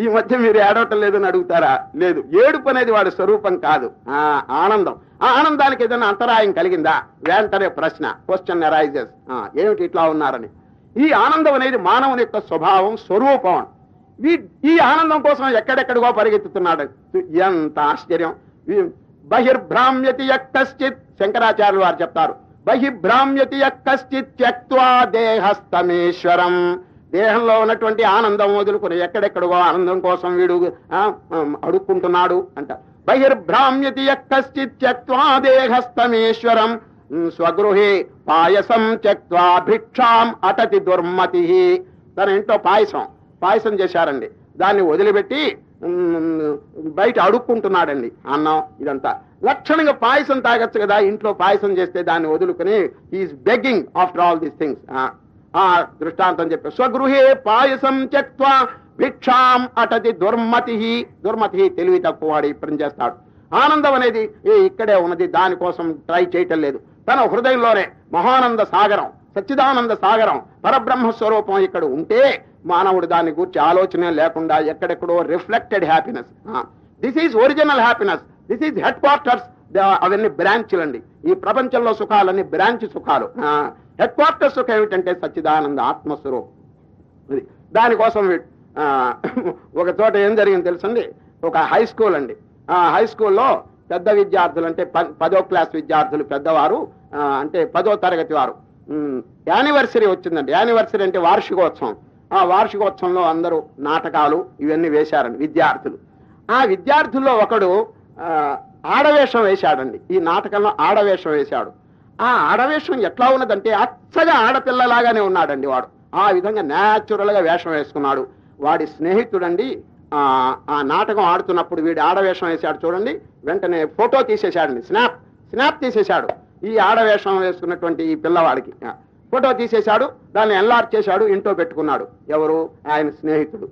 ఈ మధ్య మీరు ఏడవటం లేదని అడుగుతారా? లేదు. ఏడుపు అనేది వాడి స్వరూపం కాదు. ఆ ఆనందం. ఆ ఆనందానికి ఏదైనా అంతరాయం కలిగిందా? వెంటనే ప్రశ్న. క్వశ్చన్ అరైజెస్ ఏమిటి ఇట్లా ఉన్నారని. ఈ ఆనందం అనేది మానవుని యొక్క స్వభావం స్వరూపం. ఈ ఆనందం కోసం ఎక్కడెక్కడికో పరిగెత్తుతున్నాడు. ఎంత ఆశ్చర్యం. బహిర్భ్రామ్యతి యక్కశ్చిత్ శంకరాచార్యులు వారు చెప్తారు. బహిర్భ్రామ్యతి యక్కశ్చిత్ త్యక్వా దేహస్తమేశ్వరం దేహంలో ఉన్నటువంటి ఆనందం వదులుకుని ఎక్కడెక్కడో ఆనందం కోసం వీడు అడుక్కుంటున్నాడు అంట. బహిర్భ్రామ్యతి యక్కశ్చిత్ త్యక్వా దేహస్థమేశ్వరం. స్వగృహే పాయసం త్యక్వా భిక్షాం అటతి దుర్మతి. తన ఇంట్లో పాయసం పాయసం చేశారండి. దాన్ని వదిలిపెట్టి బయట అడుక్కుంటున్నాడండి అన్నం ఇదంతా. లక్షణంగా పాయసం తాగొచ్చు కదా ఇంట్లో పాయసం చేస్తే దాన్ని వదులుకుని is begging after all these things ఆ దృష్టాంతం చెప్పి. స్వగృహే పాయసం చెక్వా భిక్షాం అటతి దుర్మతి. దుర్మతి తెలివి తక్కువ వాడు పని చేస్తాడు. ఆనందం అనేది ఏ ఇక్కడే ఉన్నది దానికోసం ట్రై చేయటం లేదు. తన హృదయంలోనే మహానంద సాగరం సచ్చిదానంద సాగరం పరబ్రహ్మ స్వరూపం ఇక్కడ ఉంటే మానవుడు దాని గురించి ఆలోచన లేకుండా ఎక్కడెక్కడో reflected happiness. This is original happiness. This is headquarters. అవన్నీ బ్రాంచ్లు అండి ఈ ప్రపంచంలో సుఖాలన్నీ బ్రాంచ్ సుఖాలు. హెడ్ క్వార్టర్స్ సుఖం ఏమిటంటే సచ్చిదానంద ఆత్మస్వరూపం. ఇది దానికోసం ఒక చోట ఏం జరిగింది తెలుసండి? ఒక హై స్కూల్ అండి. ఆ హై స్కూల్లో పెద్ద విద్యార్థులు అంటే పదో క్లాస్ విద్యార్థులు పెద్దవారు అంటే పదో తరగతి వారు. యానివర్సరీ వచ్చిందండి. యానివర్సరీ అంటే వార్షికోత్సవం. ఆ వార్షికోత్సవంలో అందరూ నాటకాలు ఇవన్నీ వేశారండి విద్యార్థులు. ఆ విద్యార్థుల్లో ఒకడు ఆడవేషం వేశాడండి. ఈ నాటకంలో ఆడవేషం వేశాడు. ఆ ఆడవేషం ఎట్లా ఉన్నదంటే అచ్చగా ఆడపిల్లలాగానే ఉన్నాడండి వాడు. ఆ విధంగా న్యాచురల్గా వేషం వేసుకున్నాడు. వాడి స్నేహితుడండి ఆ నాటకం ఆడుతున్నప్పుడు వీడి ఆడవేషం వేశాడు చూడండి వెంటనే ఫోటో తీసేశాడండి. స్నాప్ స్నాప్ తీసేశాడు. ఈ ఆడవేషం వేసుకున్నటువంటి ఈ పిల్లవాడికి. ఫోటో తీసేశాడు దాన్ని ఎల్లార్ చేశాడు ఇంట్లో పెట్టుకున్నాడు. ఎవరు? ఆయన స్నేహితుడు.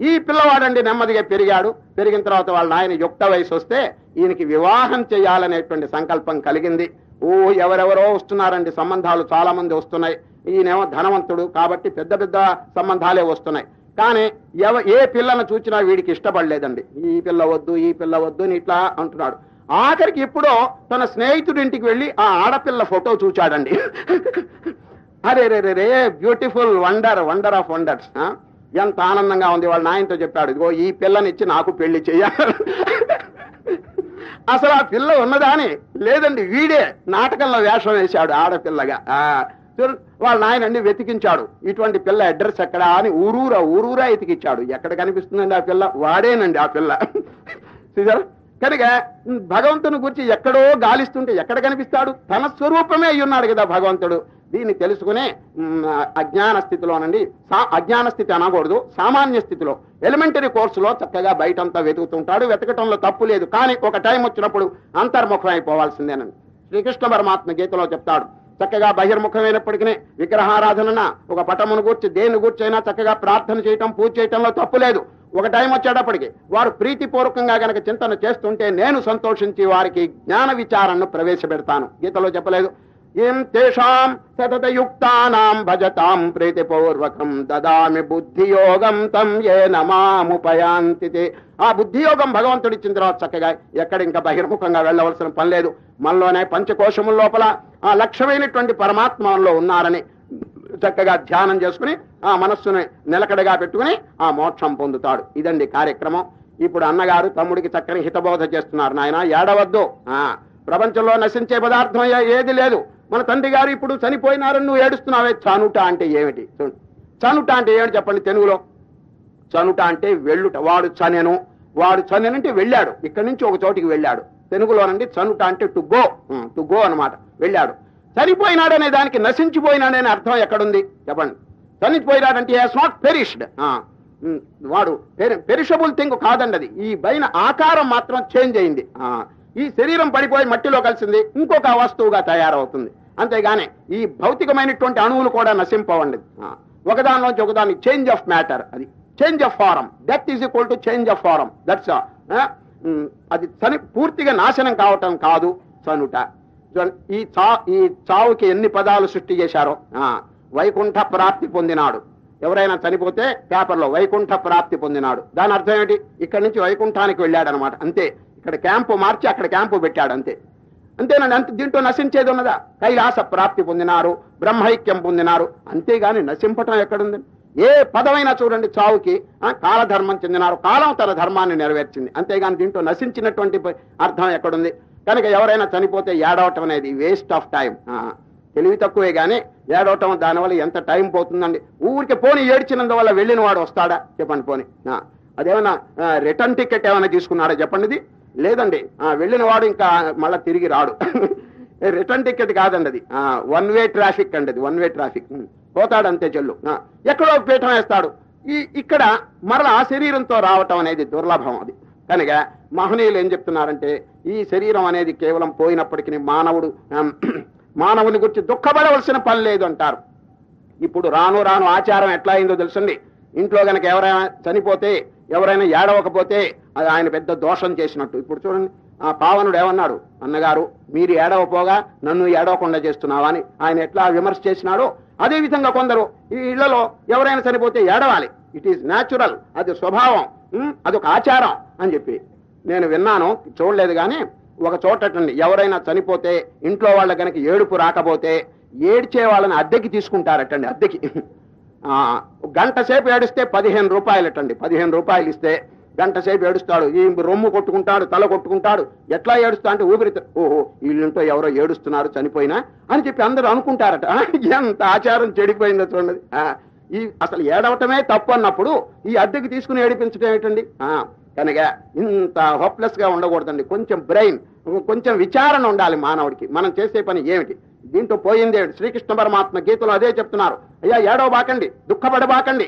ఈ పిల్లవాడండి నెమ్మదిగా పెరిగాడు. పెరిగిన తర్వాత వాళ్ళ ఆయన యుక్త వయసు వస్తే ఈయనకి వివాహం చేయాలనేటువంటి సంకల్పం కలిగింది. ఓ ఎవరెవరో వస్తున్నారండి సంబంధాలు చాలా మంది వస్తున్నాయి. ఈయనేమో ధనవంతుడు కాబట్టి పెద్ద పెద్ద సంబంధాలే వస్తున్నాయి. కానీ ఎవ ఏ పిల్లను చూసినా వీడికి ఇష్టపడలేదండి. ఈ పిల్ల వద్దు ఈ పిల్ల వద్దు అని ఇట్లా అంటున్నాడు. ఆఖరికి ఇప్పుడు తన స్నేహితుడి ఇంటికి వెళ్ళి ఆ ఆడపిల్ల ఫోటో చూచాడండి. అరే రే రే రే beautiful wonder wonder of wonders ఎంత ఆనందంగా ఉంది వాళ్ళ నాయనతో చెప్పాడు. ఇదిగో ఈ పిల్లనిచ్చి నాకు పెళ్ళి చెయ్యాలి అసలు ఆ పిల్ల ఉన్నదా అని లేదండి వీడే నాటకంలో వేషం వేశాడు ఆడపిల్లగా. ఆ, వాళ్ళ నాయన అన్ని వెతికించాడు. ఇటువంటి పిల్ల అడ్రస్ ఎక్కడా అని ఊరూరా ఊరూరా ఎతికిచ్చాడు ఎక్కడ కనిపిస్తుందండి ఆ పిల్ల? వాడేనండి ఆ పిల్ల. చూసారా? కనుక భగవంతుని గురించి ఎక్కడో గాలిస్తుంటే ఎక్కడ కనిపిస్తాడు? తన స్వరూపమే అయ్యున్నాడు కదా భగవంతుడు. దీన్ని తెలుసుకునే అజ్ఞాన స్థితిలోనండి. సా- అజ్ఞాన స్థితి అనకూడదు సామాన్య స్థితిలో. ఎలిమెంటరీ కోర్సులో చక్కగా బయటంతా వెతుకుతుంటాడు వెతకటంలో తప్పు లేదు. కానీ ఒక టైం వచ్చినప్పుడు అంతర్ముఖం అయిపోవాల్సిందేనండి శ్రీకృష్ణ పరమాత్మ గీతలో చెప్తాడు చక్కగా బహిర్ముఖమైనప్పటికీ విగ్రహారాధన ఒక పటమును గూర్చి దేని గూర్చైనా చక్కగా ప్రార్థన చేయటం పూజ చేయటంలో తప్పు లేదు. ఒక టైం వచ్చేటప్పటికి వారు ప్రీతిపూర్వకంగా గనక చింతన చేస్తుంటే నేను సంతోషించి వారికి జ్ఞాన విచారణను ప్రవేశపెడతాను. గీతలో చెప్పలేదు. ఏం తేషాం సతతయుక్తానాం భజతాం ప్రీతిపూర్వకం దదామి బుద్ధియోగం తం ఏ నమాముపయాంతి ఆ బుద్ధియోగం భగవంతుడు ఇచ్చిన తర్వాత చక్కగా ఎక్కడ ఇంకా బహిర్ముఖంగా వెళ్ళవలసిన పని లేదు. మనలోనే పంచకోశముల లోపల ఆ లక్ష్యమైనటువంటి పరమాత్మలో ఉన్నారని చక్కగా ధ్యానం చేసుకుని ఆ మనస్సుని నిలకడగా పెట్టుకుని ఆ మోక్షం పొందుతాడు. ఇదండి కార్యక్రమం. ఇప్పుడు అన్నగారు తమ్ముడికి చక్కని హితబోధ చేస్తున్నారు నాయన. ఏడవద్దు. ఆ ప్రపంచంలో నశించే పదార్థం ఏది లేదు. మన తండ్రి గారు ఇప్పుడు చనిపోయినారని నువ్వు ఏడుస్తున్నావే. చనుట అంటే ఏమిటి? చనుట అంటే ఏమిటి చెప్పండి తెలుగులో? చనుట అంటే వెళ్ళుట. వాడు చనెను. వాడు చనెనంటే వెళ్ళాడు. ఇక్కడి నుంచి ఒక చోటికి వెళ్ళాడు. తెలుగులోనండి చనుట అంటే టు గో టు గో అనమాట వెళ్ళాడు. చనిపోయినాడనే దానికి నశించిపోయినాడనే అర్థం ఎక్కడుంది? చెప్పండి. చనిపోయినాడంటే హాస్ నాట్ పెరిష్డ్ వాడు పెరిషబుల్ థింగ్ కాదండి అది. ఈ పైన ఆకారం మాత్రం చేంజ్ అయింది. ఈ శరీరం పడిపోయి మట్టిలో కలిసింది. ఇంకొక వస్తువుగా తయారవుతుంది. అంతేగాని ఈ భౌతికమైనటువంటి అణువులు కూడా నశింపవండి. ఒకదానిలోంచి ఒకదాని చేంజ్ ఆఫ్ మ్యాటర్ అది. Change of form death is equal to change of form that's అది చని పూర్తిగా నాశనం కావటం కాదు చనుట. ఈ చా ఈ చావుకి ఎన్ని పదాలు సృష్టి చేశారో. వైకుంఠ ప్రాప్తి పొందినాడు. ఎవరైనా చనిపోతే పేపర్లో వైకుంఠ ప్రాప్తి పొందినాడు. దాని అర్థం ఏమిటి? ఇక్కడి నుంచి వైకుంఠానికి వెళ్ళాడు అనమాట అంతే. ఇక్కడ క్యాంపు మార్చి అక్కడ క్యాంపు పెట్టాడు అంతే. అంతేనండి అంత దీంట్లో నశించేది ఉన్నదా? కైలాస ప్రాప్తి పొందినారు బ్రహ్మైక్యం పొందినారు. అంతేగాని నశింపటం ఎక్కడుంది? ఏ పదమైనా చూడండి చావుకి కాలధర్మం చెందినారు. కాలం తన ధర్మాన్ని నెరవేర్చింది. అంతేగాని దీంట్లో నశించినటువంటి అర్థం ఎక్కడుంది? కనుక ఎవరైనా చనిపోతే ఏడవటం అనేది వేస్ట్ ఆఫ్ టైం తెలివి తక్కువే గానీ ఏడవటం దానివల్ల ఎంత టైం పోతుందండి? ఊరికి పోని ఏడ్చినందువల్ల వెళ్ళిన వాడు వస్తాడా? చెప్పండి పోని. ఆ, అదేమన్నా రిటర్న్ టికెట్ ఏమైనా తీసుకున్నాడా? చెప్పండి ఇది. లేదండి. ఆ, వెళ్ళిన వాడు ఇంకా మళ్ళా తిరిగి రాడు. రిటర్న్ టికెట్ కాదండి అది. వన్ వే ట్రాఫిక్ అండి అది వన్ వే ట్రాఫిక్ పోతాడు అంతే చెల్లు. ఎక్కడో పీఠం వేస్తాడు. ఈ ఇక్కడ మరలా ఆ శరీరంతో రావటం అనేది దుర్లభం అది. కనుక మహనీయులు ఏం చెప్తున్నారంటే ఈ శరీరం అనేది కేవలం పోయినప్పటికీ మానవుడు మానవుని గురించి దుఃఖపడవలసిన పని లేదు అంటారు. ఇప్పుడు రాను రాను ఆచారం ఎట్లా అయిందో తెలుసండి. ఇంట్లో గనక ఎవరైనా చనిపోతే ఎవరైనా ఏడవకపోతే అది ఆయన పెద్ద దోషం చేసినట్టు. ఇప్పుడు చూడండి ఆ పావనుడు ఏమన్నాడు? అన్నగారు మీరు ఏడవపోగా నన్ను ఏడవకుండా చేస్తున్నావా అని ఆయన ఎట్లా విమర్శ చేసినాడో అదేవిధంగా కొందరు ఈ ఇళ్ళలో ఎవరైనా చనిపోతే ఏడవాలి. ఇట్ ఈస్ న్యాచురల్ అది స్వభావం. అదొక ఆచారం అని చెప్పి. నేను విన్నాను చూడలేదు కానీ ఒక చోటండి ఎవరైనా చనిపోతే ఇంట్లో వాళ్ళ గనక ఏడుపు రాకపోతే ఏడ్చే వాళ్ళని అద్దెకి తీసుకుంటారటండి అద్దెకి. గంట సేపు ఏడిస్తే పదిహేను రూపాయలటండి పదిహేను రూపాయలు ఇస్తే గంట సేపు ఏడుస్తాడు. ఈ రొమ్ము కొట్టుకుంటాడు తల కొట్టుకుంటాడు ఎట్లా ఏడుస్తా అంటే ఊపిరి ఓహో వీళ్ళంటో ఎవరో ఏడుస్తున్నారు చనిపోయినా అని చెప్పి అందరూ అనుకుంటారట. ఎంత ఆచారం చెడిపోయిందో చూడండి. ఈ అసలు ఏడవటమే తప్పు అన్నప్పుడు ఈ అద్దెకి తీసుకుని ఏడిపించడం ఏంటండి కనుక ఇంత హోప్లెస్గా ఉండకూడదండి. కొంచెం బ్రెయిన్ కొంచెం విచారణ ఉండాలి మానవుడికి. మనం చేసే పని ఏమిటి? దీంతో పోయింది శ్రీకృష్ణ పరమాత్మ గీతలో అదే చెప్తున్నారు. అయ్యా ఏడవబాకండి దుఃఖపడబాకండి.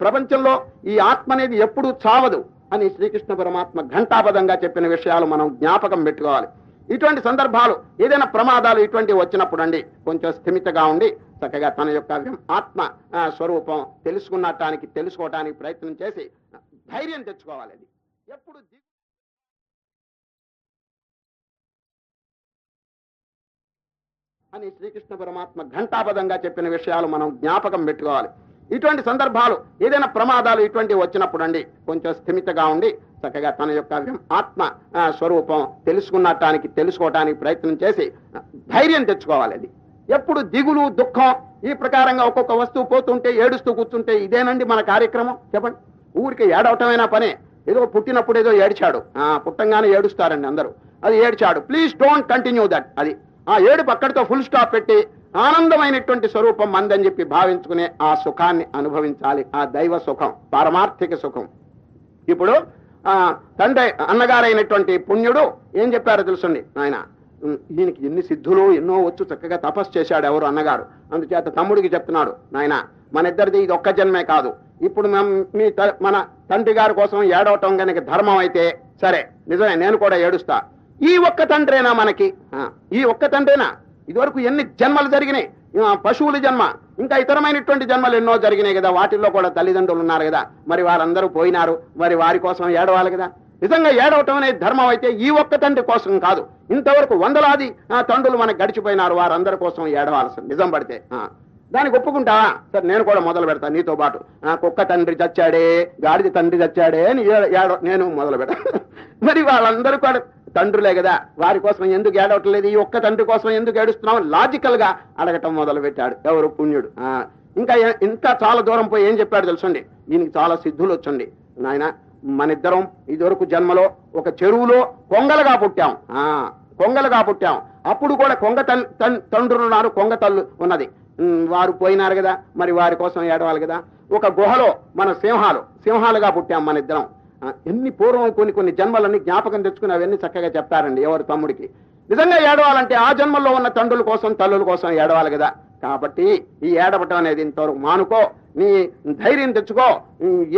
ప్రపంచంలో ఈ ఆత్మ అనేది ఎప్పుడూ చావదు అని శ్రీకృష్ణ పరమాత్మ ఘంటాపదంగా చెప్పిన విషయాలు మనం జ్ఞాపకం పెట్టుకోవాలి. ఇటువంటి సందర్భాలు ఏదైనా ప్రమాదాలు ఇటువంటివి వచ్చినప్పుడు అండి కొంచెం స్థిమితగా ఉండి చక్కగా తన యొక్క ఆత్మ ఆ, స్వరూపం తెలుసుకున్నటానికి తెలుసుకోవటానికి ప్రయత్నం చేసి ధైర్యం తెచ్చుకోవాలి అది ఎప్పుడు దిగు అని శ్రీకృష్ణ పరమాత్మ ఘంటాపదంగా చెప్పిన విషయాలు మనం జ్ఞాపకం పెట్టుకోవాలి. ఇటువంటి సందర్భాలు ఏదైనా ప్రమాదాలు ఇటువంటివి వచ్చినప్పుడు అండి కొంచెం స్థిమితగా ఉండి చక్కగా తన యొక్క ఆత్మ ఆ, స్వరూపం తెలుసుకున్నటానికి తెలుసుకోవటానికి ప్రయత్నం చేసి ధైర్యం తెచ్చుకోవాలి అది. ఎప్పుడు దిగులు దుఃఖం ఈ ప్రకారంగా ఒక్కొక్క వస్తువు పోతుంటే ఏడుస్తూ కూర్చుంటే ఇదేనండి మన కార్యక్రమం? చెప్పండి. ఊరికి ఏడవటమైన పనే. ఏదో పుట్టినప్పుడు ఏదో ఏడ్చాడు. ఆ పుట్టంగానే ఏడుస్తారండి అందరూ. అది ఏడ్చాడు. ప్లీజ్ డోంట్ కంటిన్యూ దట్ అది. ఆ ఏడుపు అక్కడితో ఫుల్ స్టాప్ పెట్టి ఆనందమైనటువంటి స్వరూపం మందని చెప్పి భావించుకునే ఆ సుఖాన్ని అనుభవించాలి. ఆ దైవ సుఖం పారమార్థిక సుఖం. ఇప్పుడు ఆ తండ్రి అన్నగారైనటువంటి పుణ్యుడు ఏం చెప్పారో తెలుసండి ఆయన దీనికి ఎన్ని సిద్ధులు ఎన్నో వచ్చు చక్కగా తపస్సు చేశాడు ఎవరు అన్నగారు. అందుచేత తమ్ముడికి చెప్తున్నాడు నాయన మన ఇద్దరిది ఇది ఒక్క జన్మే కాదు. ఇప్పుడు మీ త- మన తండ్రి గారి కోసం ఏడవటం కనుక ధర్మం అయితే సరే నిజమే నేను కూడా ఏడుస్తా. ఈ ఒక్క తండ్రేనా మనకి? ఈ ఒక్క తండ్రేనా? ఇదివరకు ఎన్ని జన్మలు జరిగినాయి? పశువుల జన్మ ఇంకా ఇతరమైనటువంటి జన్మలు ఎన్నో జరిగినాయి కదా వాటిల్లో కూడా తల్లిదండ్రులు ఉన్నారు కదా. మరి వారందరూ పోయినారు మరి వారి కోసం ఏడవాలి కదా. నిజంగా ఏడవటం అనేది ధర్మం అయితే ఈ ఒక్క తండ్రి కోసం కాదు. ఇంతవరకు వందలాది తండ్రులు మనకు గడిచిపోయినారు వారందరి కోసం ఏడవాల్సింది నిజం పడితే. దానికి ఒప్పుకుంటావా సరే నేను కూడా మొదలు పెడతా నీతో పాటు. ఆ, కుక్క తండ్రి చచ్చాడే గాడిద తండ్రి చచ్చాడే అని ఏడో నేను మొదలు పెడతా. మరి వాళ్ళందరూ కూడా తండ్రులే కదా వారి కోసం ఎందుకు ఏడవట్లేదు? ఈ ఒక్క తండ్రి కోసం ఎందుకు ఏడుస్తున్నావు? లాజికల్గా అడగటం మొదలు పెట్టాడు. ఎవరు? పుణ్యుడు. ఇంకా ఇంకా చాలా దూరం పోయి ఏం చెప్పాడు తెలుసండి? ఈయనకి చాలా సిద్ధులు వచ్చండి. నాయన మన ఇద్దరం ఇదివరకు జన్మలో ఒక చెరువులో కొంగలుగా పుట్టాం. ఆ కొంగలుగా పుట్టాం. అప్పుడు కూడా కొంగ తల్- తండ్రులు ఉన్నారు కొంగ తల్లు ఉన్నది. వారు పోయినారు కదా మరి వారి కోసం ఏడవాలి కదా. ఒక గుహలో మన సింహాలు సింహాలుగా పుట్టాం మన ఇద్దరం. ఎన్ని పూర్వం కొన్ని కొన్ని జన్మలన్నీ జ్ఞాపకం తెచ్చుకుని అవన్నీ చక్కగా చెప్తారండి ఎవరు తమ్ముడికి. నిజంగా ఏడవాలంటే ఆ జన్మల్లో ఉన్న తండ్రుల కోసం తల్లుల కోసం ఏడవాలి కదా. కాబట్టి ఈ ఏడవటం అనేది ఇంతవరకు మానుకో నీ ధైర్యం తెచ్చుకో.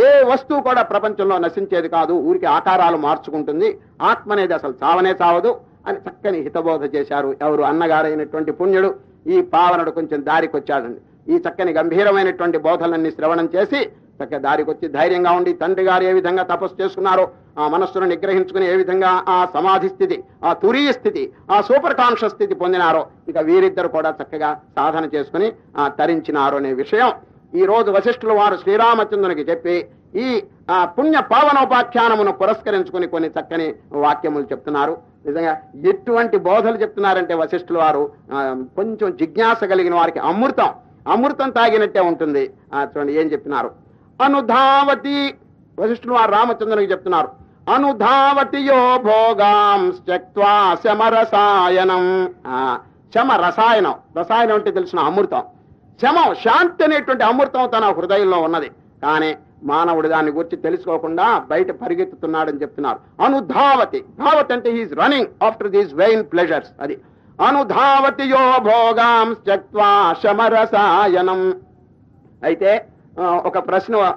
ఏ వస్తువు కూడా ప్రపంచంలో నశించేది కాదు ఊరికి ఆకారాలు మార్చుకుంటుంది. ఆత్మ అనేది అసలు చావనే చావదు అని చక్కని హితబోధ చేశారు ఎవరు? అన్నగారైనటువంటి పుణ్యుడు ఈ పావనుడు కొంచెం దారికి వచ్చాడండి ఈ చక్కని గంభీరమైనటువంటి బోధలన్నీ శ్రవణం చేసి చక్క దారికి వచ్చి ధైర్యంగా ఉండి తండ్రి గారు ఏ విధంగా తపస్సు చేసుకున్నారో ఆ మనస్సును నిగ్రహించుకుని ఏ విధంగా ఆ సమాధి స్థితి ఆ తురీయ స్థితి ఆ సూపర్ కాన్షియస్ స్థితి పొందినారో ఇక వీరిద్దరు కూడా చక్కగా సాధన చేసుకుని ఆ తరించినారు అనే విషయం. ఈ రోజు వశిష్ఠులు వారు శ్రీరామచంద్రునికి చెప్పి ఈ ఆ పుణ్య పావనోపాఖ్యానమును పురస్కరించుకుని కొన్ని చక్కని వాక్యములు చెప్తున్నారు. నిజంగా ఎటువంటి బోధలు చెప్తున్నారంటే వశిష్ఠుల వారు కొంచెం జిజ్ఞాస కలిగిన వారికి అమృతం అమృతం తాగినట్టే ఉంటుంది. చూడండి ఏం చెప్పినారు అనుధావతి వశిష్ఠులు వారు రామచంద్రునికి చెప్తున్నారు. అనుధావతియో భోగాం త్యక్వా శమరసాయనం. శమ రసాయనం రసాయనం అంటే తెలిసిన అమృతం. శమం శాంతి అనేటువంటి అమృతం తన హృదయంలో ఉన్నది. కానీ మానవుడు దాన్ని గురించి తెలుసుకోకుండా బయట పరిగెత్తుతున్నాడని చెప్తున్నారు. అనుధావతి. ధావతి అంటే he's running after these vain pleasures అది. అనుధావతియో భోగాం త్యక్వా శమరసాయనం. అయితే ఒక ప్రశ్న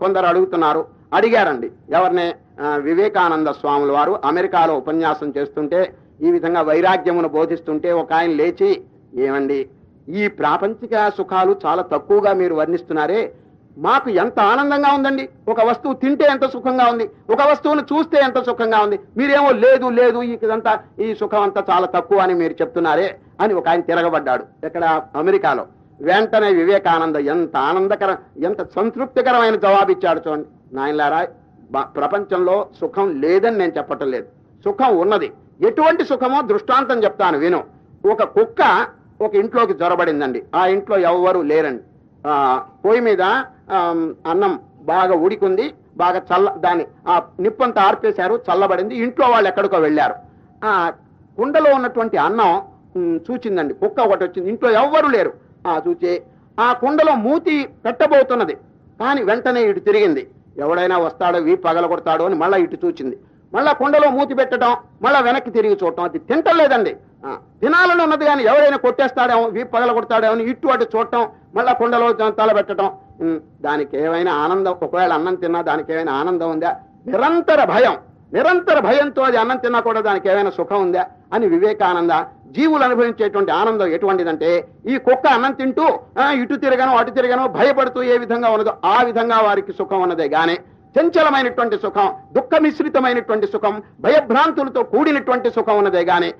కొందరు అడుగుతున్నారు. అడిగారండి. ఎవరిని? వివేకానంద స్వాముల వారు అమెరికాలో ఉపన్యాసం చేస్తుంటే ఈ విధంగా వైరాగ్యమును బోధిస్తుంటే ఒక ఆయన లేచి ఏమండి ఈ ప్రాపంచిక సుఖాలు చాలా తక్కువగా మీరు వర్ణిస్తున్నారే మాకు ఎంత ఆనందంగా ఉందండి. ఒక వస్తువు తింటే ఎంత సుఖంగా ఉంది. ఒక వస్తువును చూస్తే ఎంత సుఖంగా ఉంది. మీరేమో లేదు లేదు ఇదంతా ఈ సుఖం అంతా చాలా తక్కువ అని మీరు చెప్తున్నారే అని ఒక ఆయన తిరగబడ్డాడు. ఇక్కడ అమెరికాలో. వెంటనే వివేకానంద ఎంత ఆనందకర ఎంత సంతృప్తికరమైన జవాబిచ్చాడు చూడండి. నాయనలారా ప్రపంచంలో సుఖం లేదని నేను చెప్పటం లేదు. సుఖం ఉన్నది. ఎటువంటి సుఖమో దృష్టాంతం చెప్తాను విను. ఒక కుక్క ఒక ఇంట్లోకి జొరబడిందండి. ఆ ఇంట్లో ఎవ్వరు లేరండి. ఆ పొయ్యి మీద అన్నం బాగా ఉడికుంది బాగా చల్ల దాన్ని ఆ నిప్పంతా ఆర్పేశారు చల్లబడింది. ఇంట్లో వాళ్ళు ఎక్కడికో వెళ్ళారు. ఆ కుండలో ఉన్నటువంటి అన్నం చూచిందండి. కుక్క ఒకటి వచ్చింది. ఇంట్లో ఎవ్వరు లేరు. ఆ చూచి ఆ కుండలో మూతి పెట్టబోతున్నది. కానీ వెంటనే ఇటు తిరిగింది. ఎవడైనా వస్తాడో వీ పగలగొడతాడో అని మళ్ళీ ఇటు చూచింది. మళ్ళా కుండలో మూతి పెట్టడం మళ్ళా వెనక్కి తిరిగి చూడటం అది తింటలేదండి. తినాలని ఉన్నది కానీ ఎవరైనా కొట్టేస్తాడేమో వీ పగల కొడతాడేమో ఇటు అటు చూడటం మళ్ళా కుండలో తల పెట్టడం దానికి ఏమైనా ఆనందం ఒకవేళ అన్నం తిన్నా దానికి ఏమైనా ఆనందం ఉందా? నిరంతర భయం నిరంతర భయంతో అది అన్నం తిన్నా కూడా దానికి ఏమైనా సుఖం ఉందా? అని వివేకానంద జీవులు అనుభవించేటువంటి ఆనందం ఎటువంటిదంటే ఈ కుక్క అన్నం తింటూ ఇటు తిరగను అటు తిరగను భయపడుతూ ఏ విధంగా ఉన్నదో ఆ విధంగా వారికి సుఖం ఉన్నదే. గాని చంచలమైనటువంటి సుఖం దుఃఖ మిశ్రితమైనటువంటి సుఖం భయభ్రాంతులతో కూడినటువంటి సుఖం ఉన్నదే గాని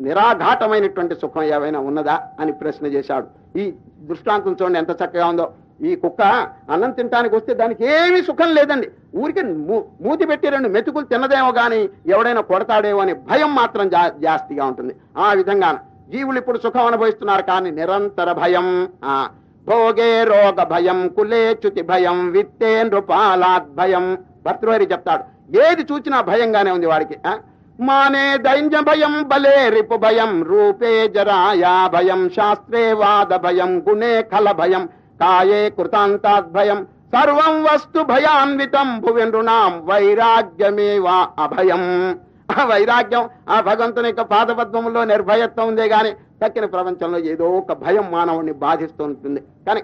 నిరాఘాటమైనటువంటి సుఖం ఏమైనా ఉన్నదా అని ప్రశ్న చేశాడు. ఈ దృష్టాంతం చూడండి ఎంత చక్కగా ఉందో. ఈ కుక్క అన్నం తినడానికి వస్తే దానికి ఏమీ సుఖం లేదండి. ఊరికి మూ- మూతి పెట్టి రెండు మెతుకులు తిన్నదేమో గాని ఎవడైనా కొడతాడేమో అని భయం మాత్రం జా- జాస్తిగా ఉంటుంది. ఆ విధంగా జీవులు ఇప్పుడు సుఖం అనుభవిస్తున్నారు కానీ నిరంతర భయం ఆ భోగే రోగ భయం కులే చ్యుతి భయం విత్తే నృపాలాద్ భయం. భర్తృహరి చెప్తాడు. ఏది చూచినా భయంగానే ఉంది వాడికి మానే దైన్య భయం బలే రిపు భయం రూపే జరాయా భయం శాస్త్రే వాద భయం గుణే ఖల భయం కాయే కృతాంతాద్ భయం. సర్వం వస్తు భయాన్వితం భువి వైరాగ్యమేవా అభయం. ఆ వైరాగ్యం ఆ భగవంతుని యొక్క పాదపద్మంలో నిర్భయత్వం ఉందే గాని తక్కిన ప్రపంచంలో ఏదో ఒక భయం మానవుడిని బాధిస్తూ ఉంటుంది కానీ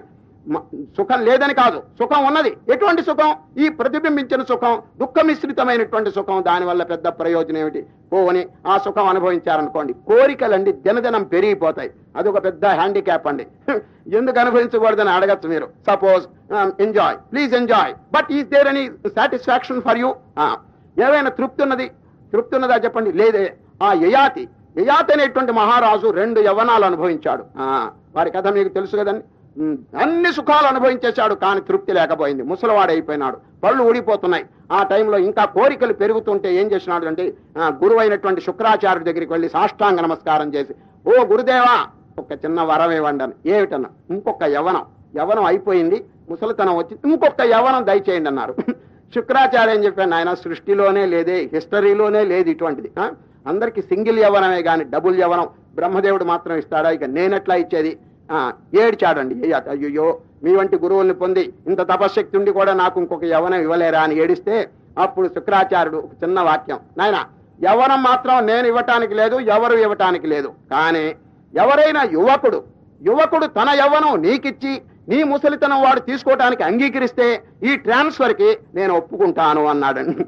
సుఖం లేదని కాదు. సుఖం ఉన్నది. ఎటువంటి సుఖం? ఈ ప్రతిబింబించిన సుఖం దుఃఖ మిశ్రితమైనటువంటి సుఖం దానివల్ల పెద్ద ప్రయోజనం ఏమిటి? పోని ఆ సుఖం అనుభవించారనుకోండి. కోరికలండి దినదినం పెరిగిపోతాయి. అది ఒక పెద్ద హ్యాండిక్యాప్ అండి. ఎందుకు అనుభవించకూడదని అడగచ్చు మీరు? Suppose enjoy please enjoy but is there any satisfaction for you ఏవైనా తృప్తి ఉన్నది? తృప్తి ఉన్నదా చెప్పండి. లేదే. ఆ యయాతి యయాతి అనేటువంటి మహారాజు రెండు యవనాలు అనుభవించాడు. ఆ, వారి కథ మీకు తెలుసు కదండి. అన్ని సుఖాలు అనుభవించేశాడు కానీ తృప్తి లేకపోయింది. ముసలివాడైపోయినాడు పళ్ళు ఊడిపోతున్నాయి. ఆ టైంలో ఇంకా కోరికలు పెరుగుతుంటే ఏం చేసినాడు అంటే గురువైనటువంటి శుక్రాచార్యుడి దగ్గరికి వెళ్ళి సాష్టాంగ నమస్కారం చేసి ఓ గురుదేవా ఒక చిన్న వరం ఇవ్వండి ఏమిటన్నా? ఇంకొక యవనం యవనం అయిపోయింది. ముసలితనం వచ్చి ఇంకొక యవనం దయచేయండి అన్నారు. శుక్రాచార్య ఏం చెప్పాను ఆయన సృష్టిలోనే లేదే హిస్టరీలోనే లేదు ఇటువంటిది. అందరికి సింగిల్ యవనమే గాని డబుల్ యవనం బ్రహ్మదేవుడు మాత్రం ఇస్తాడా? ఇక నేనెట్లా ఇచ్చేది? ఏడ్చాడండి. అయ్యయ్యో అయ్యో మీ వంటి గురువుల్ని పొంది ఇంత తపశ్శక్తి ఉండి కూడా నాకు ఇంకొక యవనం ఇవ్వలేరా అని ఏడిస్తే అప్పుడు శుక్రాచార్యుడు ఒక చిన్న వాక్యం. నాయన యవనం మాత్రం నేను ఇవ్వటానికి లేదు ఎవరు ఇవ్వటానికి లేదు. కానీ ఎవరైనా యువకుడు యువకుడు తన యవ్వనం నీకిచ్చి నీ ముసలితనం వాడు తీసుకోవటానికి అంగీకరిస్తే ఈ ట్రాన్స్ఫర్కి నేను ఒప్పుకుంటాను అన్నాడండి.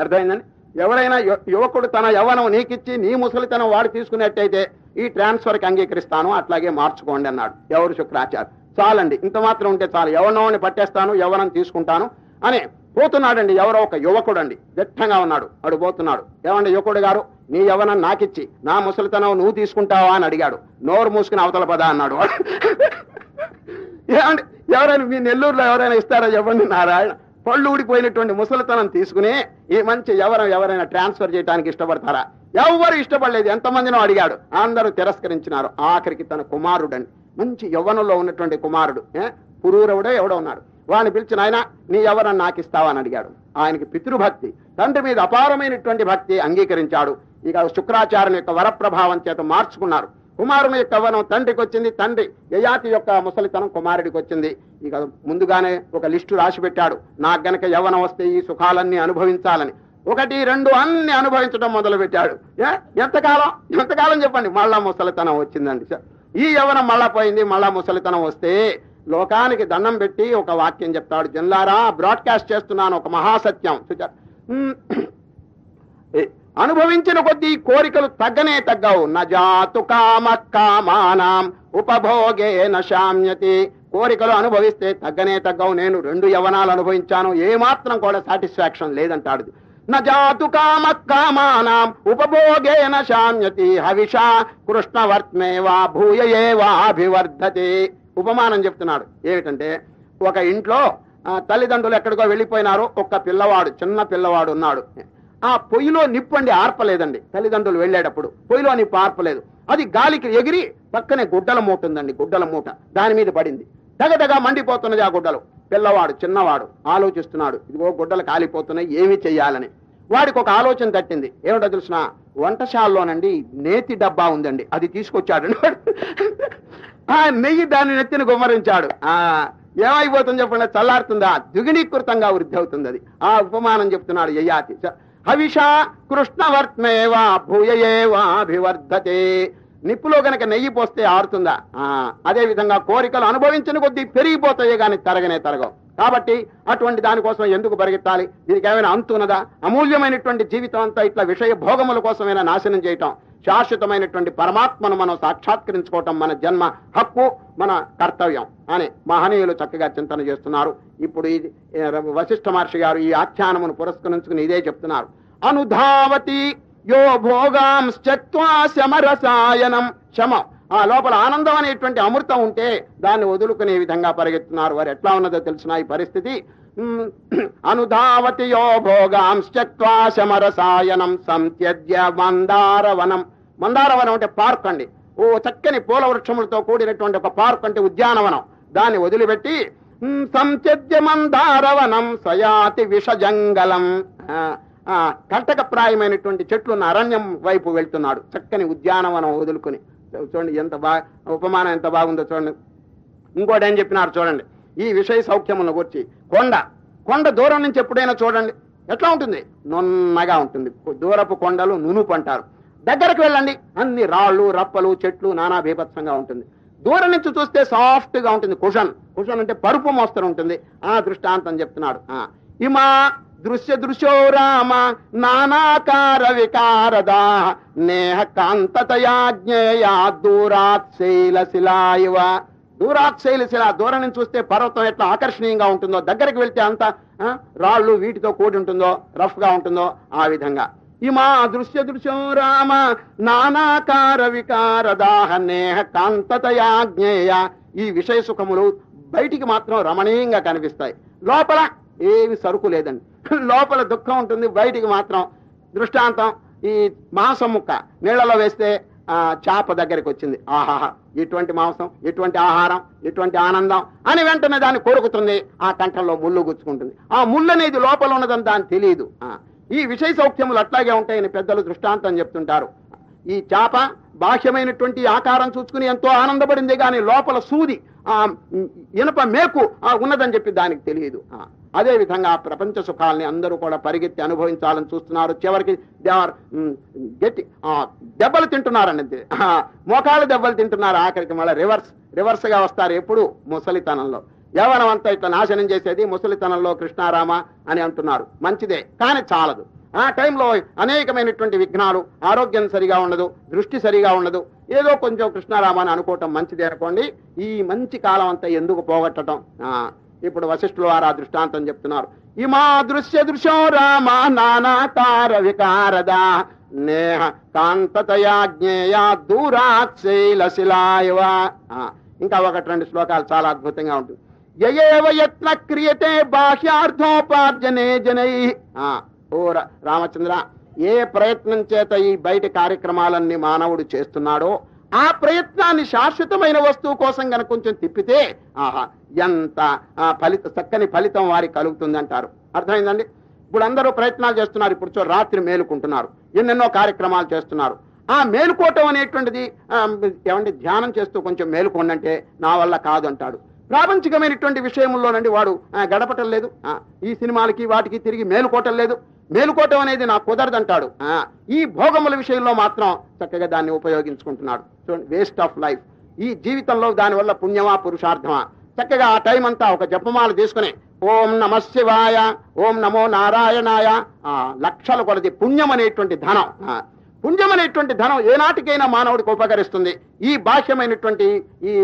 అర్థమైందండి? ఎవరైనా యువకుడు తన యవ్వనం నీకిచ్చి నీ ముసలితనం వాడు తీసుకున్నట్టయితే ఈ ట్రాన్స్ఫర్కి అంగీకరిస్తాను అట్లాగే మార్చుకోండి అన్నాడు. ఎవరు శుక్రాచార్య? చాలండి ఇంత మాత్రం ఉంటే చాలు. యవనంని పట్టేస్తాను యవనం తీసుకుంటాను అని పోతున్నాడండి ఎవరో ఒక యువకుడు అండి దిట్టంగా ఉన్నాడు. అడుగుపోతున్నాడు పోతున్నాడు. ఏమండి యువకుడు గారు? నీ యవనం నాకిచ్చి నా ముసలితనం నువ్వు తీసుకుంటావా అని అడిగాడు. నోరు మూసుకుని అవతల పద అన్నాడు. ఏమండి ఎవరైనా మీ నెల్లూరులో ఎవరైనా ఇస్తారా? చెప్పండి నారాయణ. పళ్ళు ఊడిపోయినటువంటి ముసలితనం తీసుకుని ఈ మంచి ఎవరు ఎవరైనా ట్రాన్స్ఫర్ చేయడానికి ఇష్టపడతారా? ఎవరు ఇష్టపడలేదు. ఎంతమందినో అడిగాడు. అందరూ తిరస్కరించినారు. ఆఖరికి తన కుమారుడని. మంచి యవ్వనంలో ఉన్నటువంటి కుమారుడు ఏ? పురూరవుడో ఎవడో ఉన్నాడు. వాడిని పిలిచిన ఆయన నీ ఎవరన్నా నాకు ఇస్తావా? అని అడిగాడు. ఆయనకి పితృభక్తి తండ్రి మీద అపారమైనటువంటి భక్తి అంగీకరించాడు. ఇక శుక్రాచార్యుని యొక్క వరప్రభావం చేత మార్చుకున్నారు. కుమారుని యొక్క యవ్వనం తండ్రికి వచ్చింది తండ్రి. యయాతి యొక్క ముసలితనం కుమారుడికి వచ్చింది ఇక ముందుగానే ఒక లిస్టు రాసి పెట్టాడు నాకు గనక యవ్వనం వస్తే ఈ సుఖాలన్నీ అనుభవించాలని. ఒకటి రెండు అన్ని అనుభవించడం మొదలు పెట్టాడు ఏ? ఎంతకాలం? ఎంతకాలం చెప్పండి. మళ్ళా ముసలితనం వచ్చిందండి. సార్ ఈ యవ్వనం మళ్ళా పోయింది. మళ్ళా ముసలితనం వస్తే లోకానికి దండం పెట్టి ఒక వాక్యం చెప్తాడు. జన్లారా బ్రాడ్కాస్ట్ చేస్తున్నాను. ఒక మహాసత్యం. చూచారు ఏ, అనుభవించిన కొద్దీ కోరికలు తగ్గనే తగ్గవు. నజాతు కామ కామానాం ఉపభోగే నశామ్యతి కోరికలు అనుభవిస్తే తగ్గనే తగ్గవు. నేను రెండు యవనాలు అనుభవించాను. ఏమాత్రం కూడా సాటిస్ఫాక్షన్ లేదంటాడు. నజాతు కామ కామానాం ఉపభోగే నశామ్యతి హవిషా కృష్ణవర్త్మేవా భూయయేవా అభివర్ధతే. ఉపమానం చెప్తున్నాడు. ఏమిటంటే ఒక ఇంట్లో తల్లిదండ్రులు ఎక్కడికో వెళ్ళిపోయినారు. ఒక్క పిల్లవాడు చిన్న పిల్లవాడు ఉన్నాడు. ఆ పొయ్యిలో నిప్పు అండి ఆర్పలేదండి. తల్లిదండ్రులు వెళ్ళేటప్పుడు పొయ్యిలో నిప్పు ఆర్పలేదు. అది గాలికి ఎగిరి పక్కనే గుడ్డల మూట ఉందండి గుడ్డల మూట. దాని మీద పడింది. దగదగా మండిపోతున్నది ఆ గుడ్డలు. పిల్లవాడు చిన్నవాడు ఆలోచిస్తున్నాడు ఇదిగో గుడ్డలు కాలిపోతున్నాయి ఏమి చెయ్యాలని. వాడికి ఒక ఆలోచన తట్టింది. ఏమిటో తెలిసిన? వంటశాలలోనండి నేతి డబ్బా ఉందండి. అది తీసుకొచ్చాడు. ఆ నెయ్యి దాన్ని నెత్తిని గుమ్మరించాడు. ఆ ఏమైపోతుంది చెప్పండి చల్లారుతుందా? ద్విగుణీకృతంగా వృద్ధి అవుతుంది అది ఆ ఉపమానం చెప్తున్నాడు యయాతి. చ- హవిషా కృష్ణవర్త్మేవా భూయయేవా అభివర్ధతే నిప్పులో గనక నెయ్యి పోస్తే ఆరుతుందా? అదే విధంగా కోరికలు అనుభవించిన కొద్దీ పెరిగిపోతాయే కానీ తరగనే తరగవు. కాబట్టి అటువంటి దానికోసం ఎందుకు పరిగెత్తాలి? దీనికి ఏమైనా అంతున్నదా అమూల్యమైనటువంటి జీవితం అంతా ఇట్లా విషయ భోగముల కోసమైనా నాశనం చేయటం శాశ్వతమైనటువంటి పరమాత్మను మనం సాక్షాత్కరించుకోవటం మన జన్మ హక్కు మన కర్తవ్యం అని మహనీయులు చక్కగా చింతన చేస్తున్నారు. ఇప్పుడు ఇది వశిష్ఠ మహర్షి గారు ఈ ఆఖ్యానమును పురస్కరించుకుని ఇదే చెప్తున్నారు. అనుధావతి యో భోగాంశ్చత్వా శమరసాయనం. శమ. ఆ లోపల ఆనందం అనేటువంటి అమృతం ఉంటే దాన్ని వదులుకునే విధంగా పరిగెత్తున్నారు. వారు ఎట్లా ఉన్నదో తెలిసిన ఈ పరిస్థితి. అనుధావతి యో భోగాంశ్చత్వా శమరసాయనం సంత్యజ్య మందారవనం. మందారవనం అంటే పార్క్ అండి. ఓ చక్కని పూల వృక్షములతో కూడినటువంటి ఒక పార్క్ అంటే ఉద్యానవనం. దాన్ని వదిలిపెట్టి సంత్యజ్య మందారవనం సయాతి విషజంగలం కంటకప్రాయమైనటువంటి చెట్లున్న అరణ్యం వైపు వెళ్తున్నాడు. చక్కని ఉద్యానవనం వదులుకుని. చూడండి ఎంత బాగా ఉపమానం ఎంత బాగుందో చూడండి. ఇంకోటి ఏం చెప్పినారు చూడండి. ఈ విషయ సౌఖ్యములను గురించి కొండ. కొండ దూరం నుంచి ఎప్పుడైనా చూడండి. ఎట్లా ఉంటుంది? నున్నగా ఉంటుంది. దూరపు కొండలు నునుపు అంటారు. దగ్గరకు వెళ్ళండి. అన్ని రాళ్ళు రప్పలు చెట్లు నానా బీభత్సంగా ఉంటుంది. దూరం నుంచి చూస్తే సాఫ్ట్గా ఉంటుంది. కుషన్. కుషన్ అంటే పరుపు మోస్తరు ఉంటుంది. ఆ దృష్టాంతం చెప్తున్నాడు. ఆ ఇమా దృశ్య దృశ్యో రామ నానాకార వికారదా నేహ కాంతతయా జ్ఞేయా దూరాత్ శైల శిలాయువ. దూరాత్ శైల శిల దూరం నుంచి చూస్తే పర్వతం ఎట్లా ఆకర్షణీయంగా ఉంటుందో దగ్గరికి వెళ్తే అంత రాళ్ళు వీటితో కూడి ఉంటుందో రఫ్గా ఉంటుందో ఆ విధంగా. ఇమా దృశ్య దృశ్యం రామ నానాకార వికారదాహ నేహ కాంతతయా జ్ఞేయ ఈ విషయ సుఖములు బయటికి మాత్రం రమణీయంగా కనిపిస్తాయి. లోపల ఏమి సరుకు లేదండి. లోపల దుఃఖం ఉంటుంది బయటికి మాత్రం దృష్టాంతం ఈ మాంసం ముక్క నీళ్ళలో వేస్తే చేప దగ్గరికి వచ్చింది. ఆహాహా ఇటువంటి మాంసం ఇటువంటి ఆహారం ఇటువంటి ఆనందం అని వెంటనే దాన్ని కొరుకుతుంది. ఆ కంఠంలో ముళ్ళు గుచ్చుకుంటుంది. ఆ ముళ్ళు అనేది లోపల ఉన్నదని దాన్ని తెలియదు. ఈ విషయ సౌఖ్యములు అట్లాగే ఉంటాయని పెద్దలు దృష్టాంతం చెప్తుంటారు. ఈ చేప బాహ్యమైనటువంటి ఆకారం చూసుకుని ఎంతో ఆనందపడింది కానీ లోపల సూది ఆ ఇనప మేకు ఉన్నదని చెప్పి దానికి తెలియదు. అదే విధంగా ప్రపంచ సుఖాలని అందరూ కూడా పరిగెత్తి అనుభవించాలని చూస్తున్నారు. చివరికి దే ఆర్ గట్టి దెబ్బలు తింటున్నారండి అంతే దెబ్బలు తింటున్నారు. ఆఖరికి మళ్ళీ రివర్స్ రివర్స్గా వస్తారు ఎప్పుడు ముసలితనంలో. యవనం అంతా ఇట్లా నాశనం చేసేది ముసలితనంలో కృష్ణారామ అని అంటున్నారు. మంచిదే కానీ చాలదు. ఆ టైంలో అనేకమైనటువంటి విఘ్నాలు ఆరోగ్యం సరిగా ఉండదు దృష్టి సరిగా ఉండదు. ఏదో కొంచెం కృష్ణారామ అని అనుకోవటం మంచిదే అనుకోండి. ఈ మంచి కాలం అంతా ఎందుకు పోగొట్టడం ఇప్పుడు వశిష్ఠులు వారు ఆ దృష్టాంతం చెప్తున్నారు. ఇమా దృశ్య దృశ్యం రామ నానాకార వికారదా నేహ కాంతతయా జ్ఞేయా దూరాత్ శైలశిలాయవ ఇంకా ఒకటి రెండు శ్లోకాలు చాలా అద్భుతంగా ఉంటుంది. యయేవ యత్న క్రియతే బాహ్యార్థోపార్జనే జనై. ఓ రామచంద్ర ఏ ప్రయత్నం చేత ఈ బయట కార్యక్రమాలన్నీ మానవుడు చేస్తున్నాడో ఆ ప్రయత్నాన్ని శాశ్వతమైన వస్తువు కోసం గనక కొంచెం తిప్పితే ఆహా ఎంత ఆ, ఫలిత చక్కని ఫలితం వారికి కలుగుతుంది అంటారు. అర్థమైందండి? ఇప్పుడు అందరూ ప్రయత్నాలు చేస్తున్నారు. ఇప్పుడు చూ రాత్రి మేలుకుంటున్నారు. ఎన్నెన్నో కార్యక్రమాలు చేస్తున్నారు. ఆ మేలుకోవటం అనేటువంటిది ఏమంటే ధ్యానం చేస్తూ కొంచెం మేలుకోండి అంటే నా వల్ల కాదు అంటాడు ప్రాపంచికమైనటువంటి విషయంలోనండి వాడు గడపటం లేదు. ఈ సినిమాలకి వాటికి తిరిగి మేలుకోవటం లేదు. మేలుకోవటం అనేది నాకు కుదరదంటాడు. ఈ భోగముల విషయంలో మాత్రం చక్కగా దాన్ని ఉపయోగించుకుంటున్నాడు. చూడండి వేస్ట్ ఆఫ్ లైఫ్ ఈ జీవితంలో దానివల్ల పుణ్యమా పురుషార్థమా? చక్కగా ఆ టైం అంతా ఒక జపమాల తీసుకుని ఓం నమ శివాయ ఓం నమో నారాయణాయ ఆ, లక్షల కొలది పుణ్యం అనేటువంటి ధనం ఆ, పుణ్యం అనేటువంటి ధనం ఏనాటికైనా మానవుడికి ఉపకరిస్తుంది. ఈ బాహ్యమైనటువంటి ఈ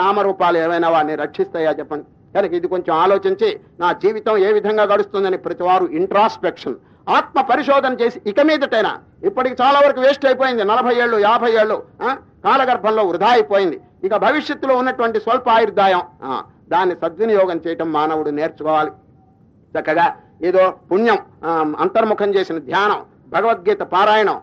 నామరూపాలు ఏమైనా వాడిని రక్షిస్తాయా చెప్పండి. కనుక ఇది కొంచెం ఆలోచించి నా జీవితం ఏ విధంగా గడుస్తుందని ప్రతి వారు ఇంట్రాస్పెక్షన్ ఆత్మ పరిశోధన చేసి ఇక మీదటైనా ఇప్పటికి చాలా వరకు వేస్ట్ అయిపోయింది. నలభై ఏళ్ళు యాభై ఏళ్ళు కాలగర్భంలో వృధా అయిపోయింది. ఇక భవిష్యత్తులో ఉన్నటువంటి స్వల్ప ఆయుర్దాయం దాన్ని సద్వినియోగం చేయటం మానవుడు నేర్చుకోవాలి. చక్కగా ఏదో పుణ్యం అంతర్ముఖం చేసిన ధ్యానం భగవద్గీత పారాయణం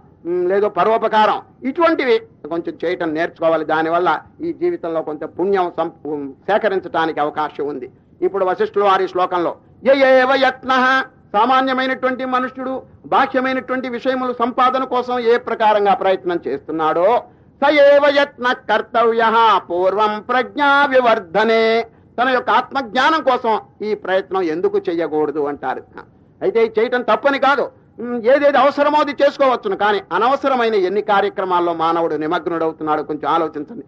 లేదో పరోపకారం ఇటువంటివి కొంచెం చేయటం నేర్చుకోవాలి. దానివల్ల ఈ జీవితంలో కొంత పుణ్యం సం- సేకరించడానికి అవకాశం ఉంది. ఇప్పుడు వశిష్ఠులు వారి శ్లోకంలో ఏవ యత్న సామాన్యమైనటువంటి మనుష్యుడు బాహ్యమైనటువంటి విషయములు సంపాదన కోసం ఏ ప్రకారంగా ప్రయత్నం చేస్తున్నాడో స ఏవయత్న కర్తవ్య పూర్వం ప్రజ్ఞా వివర్ధనే. తన యొక్క ఆత్మజ్ఞానం కోసం ఈ ప్రయత్నం ఎందుకు చెయ్యకూడదు అంటారు. అయితే చేయటం తప్పని కాదు. ఏదేది అవసరమో అది చేసుకోవచ్చును. కానీ అనవసరమైన ఎన్ని కార్యక్రమాల్లో మానవుడు నిమగ్నుడవుతున్నాడు కొంచెం ఆలోచించండి.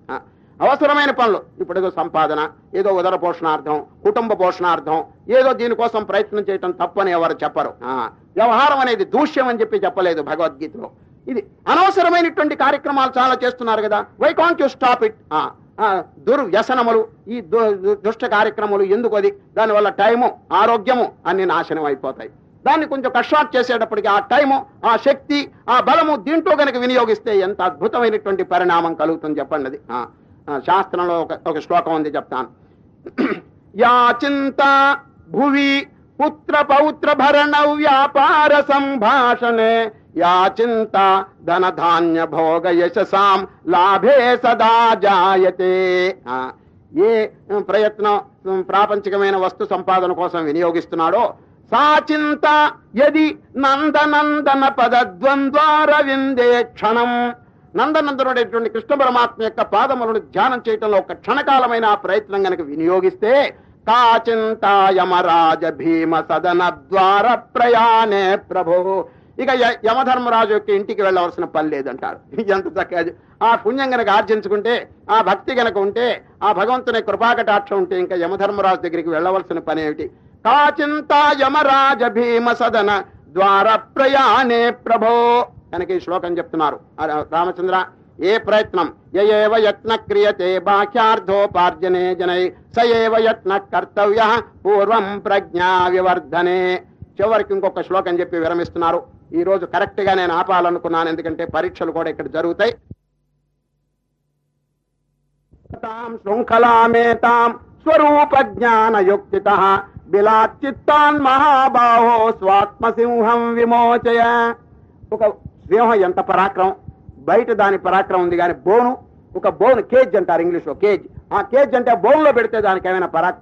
అవసరమైన పనులు. ఇప్పుడు ఏదో సంపాదన ఏదో ఉదర పోషణార్థం కుటుంబ పోషణార్థం ఏదో దీనికోసం ప్రయత్నం చేయటం తప్పని ఎవరు చెప్పరు. ఆ, వ్యవహారం అనేది దూష్యం అని చెప్పి చెప్పలేదు భగవద్గీతలో. ఇది అనవసరమైనటువంటి కార్యక్రమాలు చాలా చేస్తున్నారు కదా. Why can't you stop it దుర్వ్యసనములు ఈ దు- దు- దుష్ట కార్యక్రమాలు ఎందుకు అది? దానివల్ల టైము ఆరోగ్యము అన్ని నాశనం అయిపోతాయి. దాన్ని కొంచెం కష్టాట్ చేసేటప్పటికి ఆ టైము ఆ శక్తి ఆ బలము దీంట్లో గనక వినియోగిస్తే ఎంత అద్భుతమైనటువంటి పరిణామం కలుగుతుంది చెప్పండి అది. శాస్త్రంలో ఒక ఒక శ్లోకం ఉంది చెప్తాను. యా చింత భువి పుత్ర పౌత్ర భరణ వ్యాపార సంభాషణే. యా చింత ధన ధాన్య భోగ యశసాం లాభే సదా జాయతే. ఆ, ఏ ప్రయత్నం ప్రాపంచికమైన వస్తు సంపాదన కోసం వినియోగిస్తున్నాడో సా చింత యది నందనందన పదద్వంద్వార విందే క్షణం నందనందనుడైనటువంటి కృష్ణ పరమాత్మ యొక్క పాదములను ధ్యానం చేయటంలో ఒక క్షణకాలమైన ఆ ప్రయత్నం గనక వినియోగిస్తే కాచింతాయమరాజ భీమ సదన ద్వార ప్రయాణే ప్రభు. ఇక య- యమధర్మరాజు యొక్క ఇంటికి వెళ్ళవలసిన పని లేదంటారు. ఎంత చక్కగా ఆ పుణ్యం గనక ఆర్జించుకుంటే ఆ భక్తి గనక ఉంటే ఆ భగవంతుని కృపాకటాక్షం ఉంటే ఇంకా యమధర్మరాజు దగ్గరికి వెళ్ళవలసిన పని ఏమిటి కాచింతా యమరాజ భీమ సదన ద్వార ప్రయాణే ప్రభో కనుక ఈ శ్లోకం చెప్తున్నారు. రామచంద్ర ఏ ప్రయత్నం? ఏవ యత్న క్రియతే బాహ్యార్థోపార్జనే జనై స ఏవ యత్న కర్తవ్య పూర్వం ప్రజ్ఞా వివర్ధనే. చివరికి ఇంకొక శ్లోకం చెప్పి విరమిస్తున్నారు. ఈ రోజు కరెక్ట్గా నేను ఆపాలనుకున్నాను ఎందుకంటే పరీక్షలు కూడా ఇక్కడ జరుగుతాయి. తాం శృంఖలామేతాం స్వరూప జ్ఞాన యుక్తిత బిలాచిత్తాన్ మహాబాహో స్వాత్మసింహం విమోచయ. ఒక సింహం ఎంత పరాక్రమం? బయట దాని పరాక్రమం ఉంది కానీ బోను. ఒక బోన్ కేజ్ అంటారు ఇంగ్లీష్లో కేజ్. ఆ కేజ్ అంటే బోన్లో బోన్లో పెడితే దానికి ఏమైనా పరాక్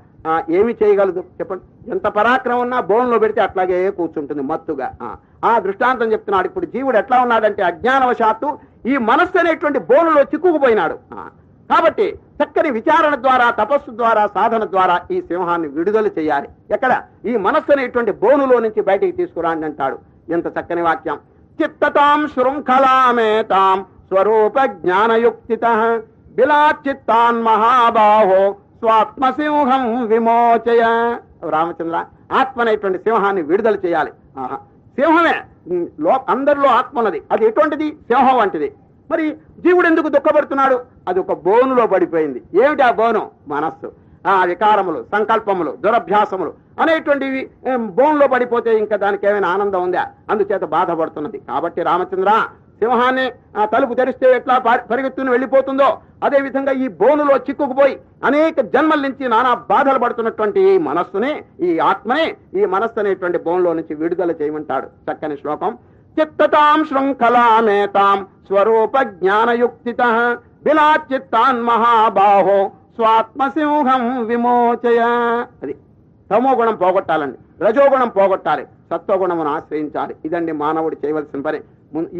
ఏమి చేయగలదు? చెప్పండి. ఎంత పరాక్రమం ఉన్నా బోన్లో పెడితే అట్లాగే కూర్చుంటుంది మత్తుగా. ఆ, ఆ దృష్టాంతం చెప్తున్నాడు. ఇప్పుడు జీవుడు ఎట్లా ఉన్నాడంటే అజ్ఞానవశాత్తు ఈ మనస్సు అనేటువంటి బోనులో చిక్కుకుపోయినాడు. ఆ, కాబట్టి చక్కని విచారణ ద్వారా తపస్సు ద్వారా సాధన ద్వారా ఈ సింహాన్ని విడుదల చేయాలి. ఎక్కడ? ఈ మనస్సు అనేటువంటి బోనులో నుంచి బయటికి తీసుకురాండి అంటాడు. ఎంత చక్కని వాక్యం. చిత్తతాం శృంఖలామేతాం స్వరూప జ్ఞానయుక్తిత బిలాచిత్తాన్ మహాబాహో స్వాత్మసింహం విమోచయ. రామచంద్ర ఆత్మ అనేటువంటి సింహాన్ని విడుదల చేయాలి. ఆహా. సింహమే లో అందరిలో ఆత్మ ఉన్నది. అది ఎటువంటిది? సింహం వంటిది. మరి జీవుడు ఎందుకు దుఃఖపడుతున్నాడు? అది ఒక బోనులో పడిపోయింది. ఏమిటి ఆ బోను? మనస్సు. ఆ వికారములు సంకల్పములు దురభ్యాసములు అనేటువంటివి బోన్లో పడిపోతే ఇంకా దానికి ఏమైనా ఆనందం ఉందా? అందుచేత బాధపడుతున్నది. కాబట్టి రామచంద్ర సింహాన్ని ఆ తలుపు తెరిస్తే ఎట్లా పరి- పరిగెత్తుని వెళ్ళిపోతుందో అదే విధంగా ఈ బోనులో చిక్కుకుపోయి అనేక జన్మల నుంచి నానా బాధలు పడుతున్నటువంటి ఈ మనస్సుని ఈ ఆత్మని ఈ మనస్సు అనేటువంటి బోన్లో నుంచి విడుదల చేయమంటాడు చక్కని శ్లోకం. చిత్తతాం శృంఖలామేతాం స్వరూప జ్ఞానయుక్తిత బిలాచిత్తాన్ మహాబాహో స్వాత్మసింహం విమోచయ అది తమో గుణం పోగొట్టాలండి రజోగుణం పోగొట్టాలి సత్వగుణమును ఆశ్రయించాలి. ఇదండి మానవుడు చేయవలసిన పని.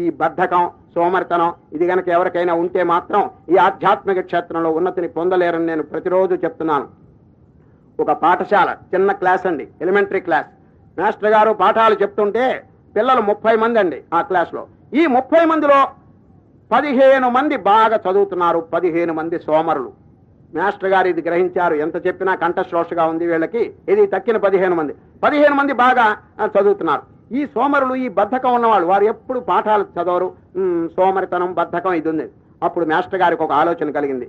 ఈ బద్ధకం సోమర్తనం ఇది గనక ఎవరికైనా ఉంటే మాత్రం ఈ ఆధ్యాత్మిక క్షేత్రంలో ఉన్నతిని పొందలేరని నేను ప్రతిరోజు చెప్తున్నాను. ఒక పాఠశాల చిన్న క్లాస్ అండి ఎలిమెంటరీ క్లాస్. మాస్టర్ గారు పాఠాలు చెప్తుంటే పిల్లలు ముప్పై మంది అండి ఆ క్లాస్లో ఈ ముప్పై మందిలో పదిహేను మంది బాగా చదువుతున్నారు పదిహేను మంది సోమరులు. మాస్టర్ గారు ఇది గ్రహించారు ఎంత చెప్పినా కంఠశ్రోషగా ఉంది వీళ్ళకి. ఇది తక్కిన పదిహేను మంది. పదిహేను మంది బాగా చదువుతున్నారు. ఈ సోమరులు ఈ బద్ధకం ఉన్నవాళ్ళు వారు ఎప్పుడు పాఠాలు చదవరు. సోమరితనం బద్ధకం ఇది ఉంది. అప్పుడు మాస్టర్ గారికి ఒక ఆలోచన కలిగింది.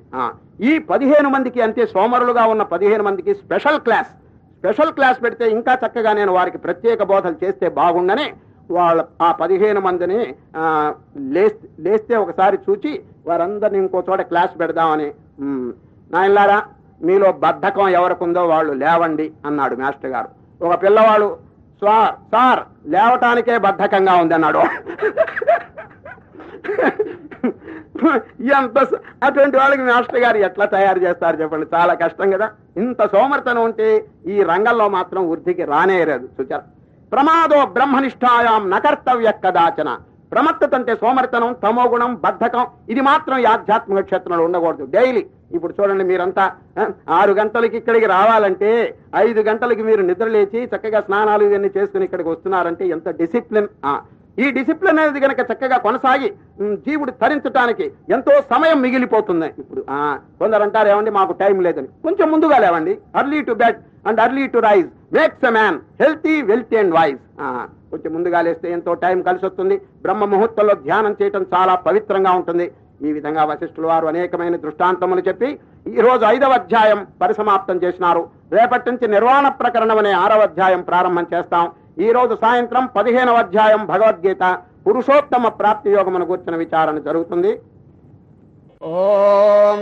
ఈ పదిహేను మందికి అంతే సోమరులుగా ఉన్న పదిహేను మందికి స్పెషల్ క్లాస్ స్పెషల్ క్లాస్ పెడితే ఇంకా చక్కగా నేను వారికి ప్రత్యేక బోధలు చేస్తే బాగుండని వాళ్ళ ఆ పదిహేను మందిని లేస్తే ఒకసారి చూచి వారందరిని ఇంకో చోట క్లాస్ పెడదామని నాయనలారా మీలో బద్ధకం ఎవరికుందో వాళ్ళు లేవండి అన్నాడు మాస్టర్ గారు. ఒక పిల్లవాడు సార్ సార్ లేవటానికే బద్ధకంగా ఉంది అన్నాడు ఎంత అటువంటి వాళ్ళకి మాస్టర్ గారు ఎట్లా తయారు చేస్తారు చెప్పండి? చాలా కష్టం కదా. ఇంత సోమర్తనం ఉంటే ఈ రంగంలో మాత్రం వృద్ధికి రానేరదు చూచారు? ప్రమాదో బ్రహ్మనిష్టాయాం నకర్తవ్య కదాచన. ప్రమత్తత అంటే సోమర్తనం తమోగుణం బద్ధకం ఇది మాత్రం ఈ ఆధ్యాత్మిక క్షేత్రంలో ఉండకూడదు. డైలీ. ఇప్పుడు చూడండి మీరంతా ఆరు గంటలకి ఇక్కడికి రావాలంటే ఐదు గంటలకి మీరు నిద్ర లేచి చక్కగా స్నానాలు ఇవన్నీ చేసుకుని ఇక్కడికి వస్తున్నారంటే ఎంత డిసిప్లిన్. ఈ డిసిప్లిన్ అనేది కనుక చక్కగా కొనసాగి జీవుడు తరించడానికి ఎంతో సమయం మిగిలిపోతుంది. ఇప్పుడు ఆ, కొందరు అంటారు ఏమండి మాకు టైం లేదని. కొంచెం ముందుగా లేవండి. Early to bed. And early to rise makes a man healthy wealthy and wise. కొంచెం ముందుగా లేస్తే ఎంతో టైం కలిసి వస్తుంది. బ్రహ్మ ముహూర్తంలో ధ్యానం చేయటం చాలా పవిత్రంగా ఉంటుంది. ఈ విధంగా వశిష్ఠులు వారు అనేకమైన దృష్టాంతములు చెప్పి ఈ రోజు ఐదవ అధ్యాయం పరిసమాప్తం చేసినారు. రేపటి నుంచి నిర్వాణ ప్రకరణం అనే ఆరవ అధ్యాయం ప్రారంభం చేస్తాం. ఈ రోజు సాయంత్రం పదిహేనవ అధ్యాయం భగవద్గీత పురుషోత్తమ ప్రాప్తి యోగమును కూర్చున్న విచారణ జరుగుతుంది. ఓం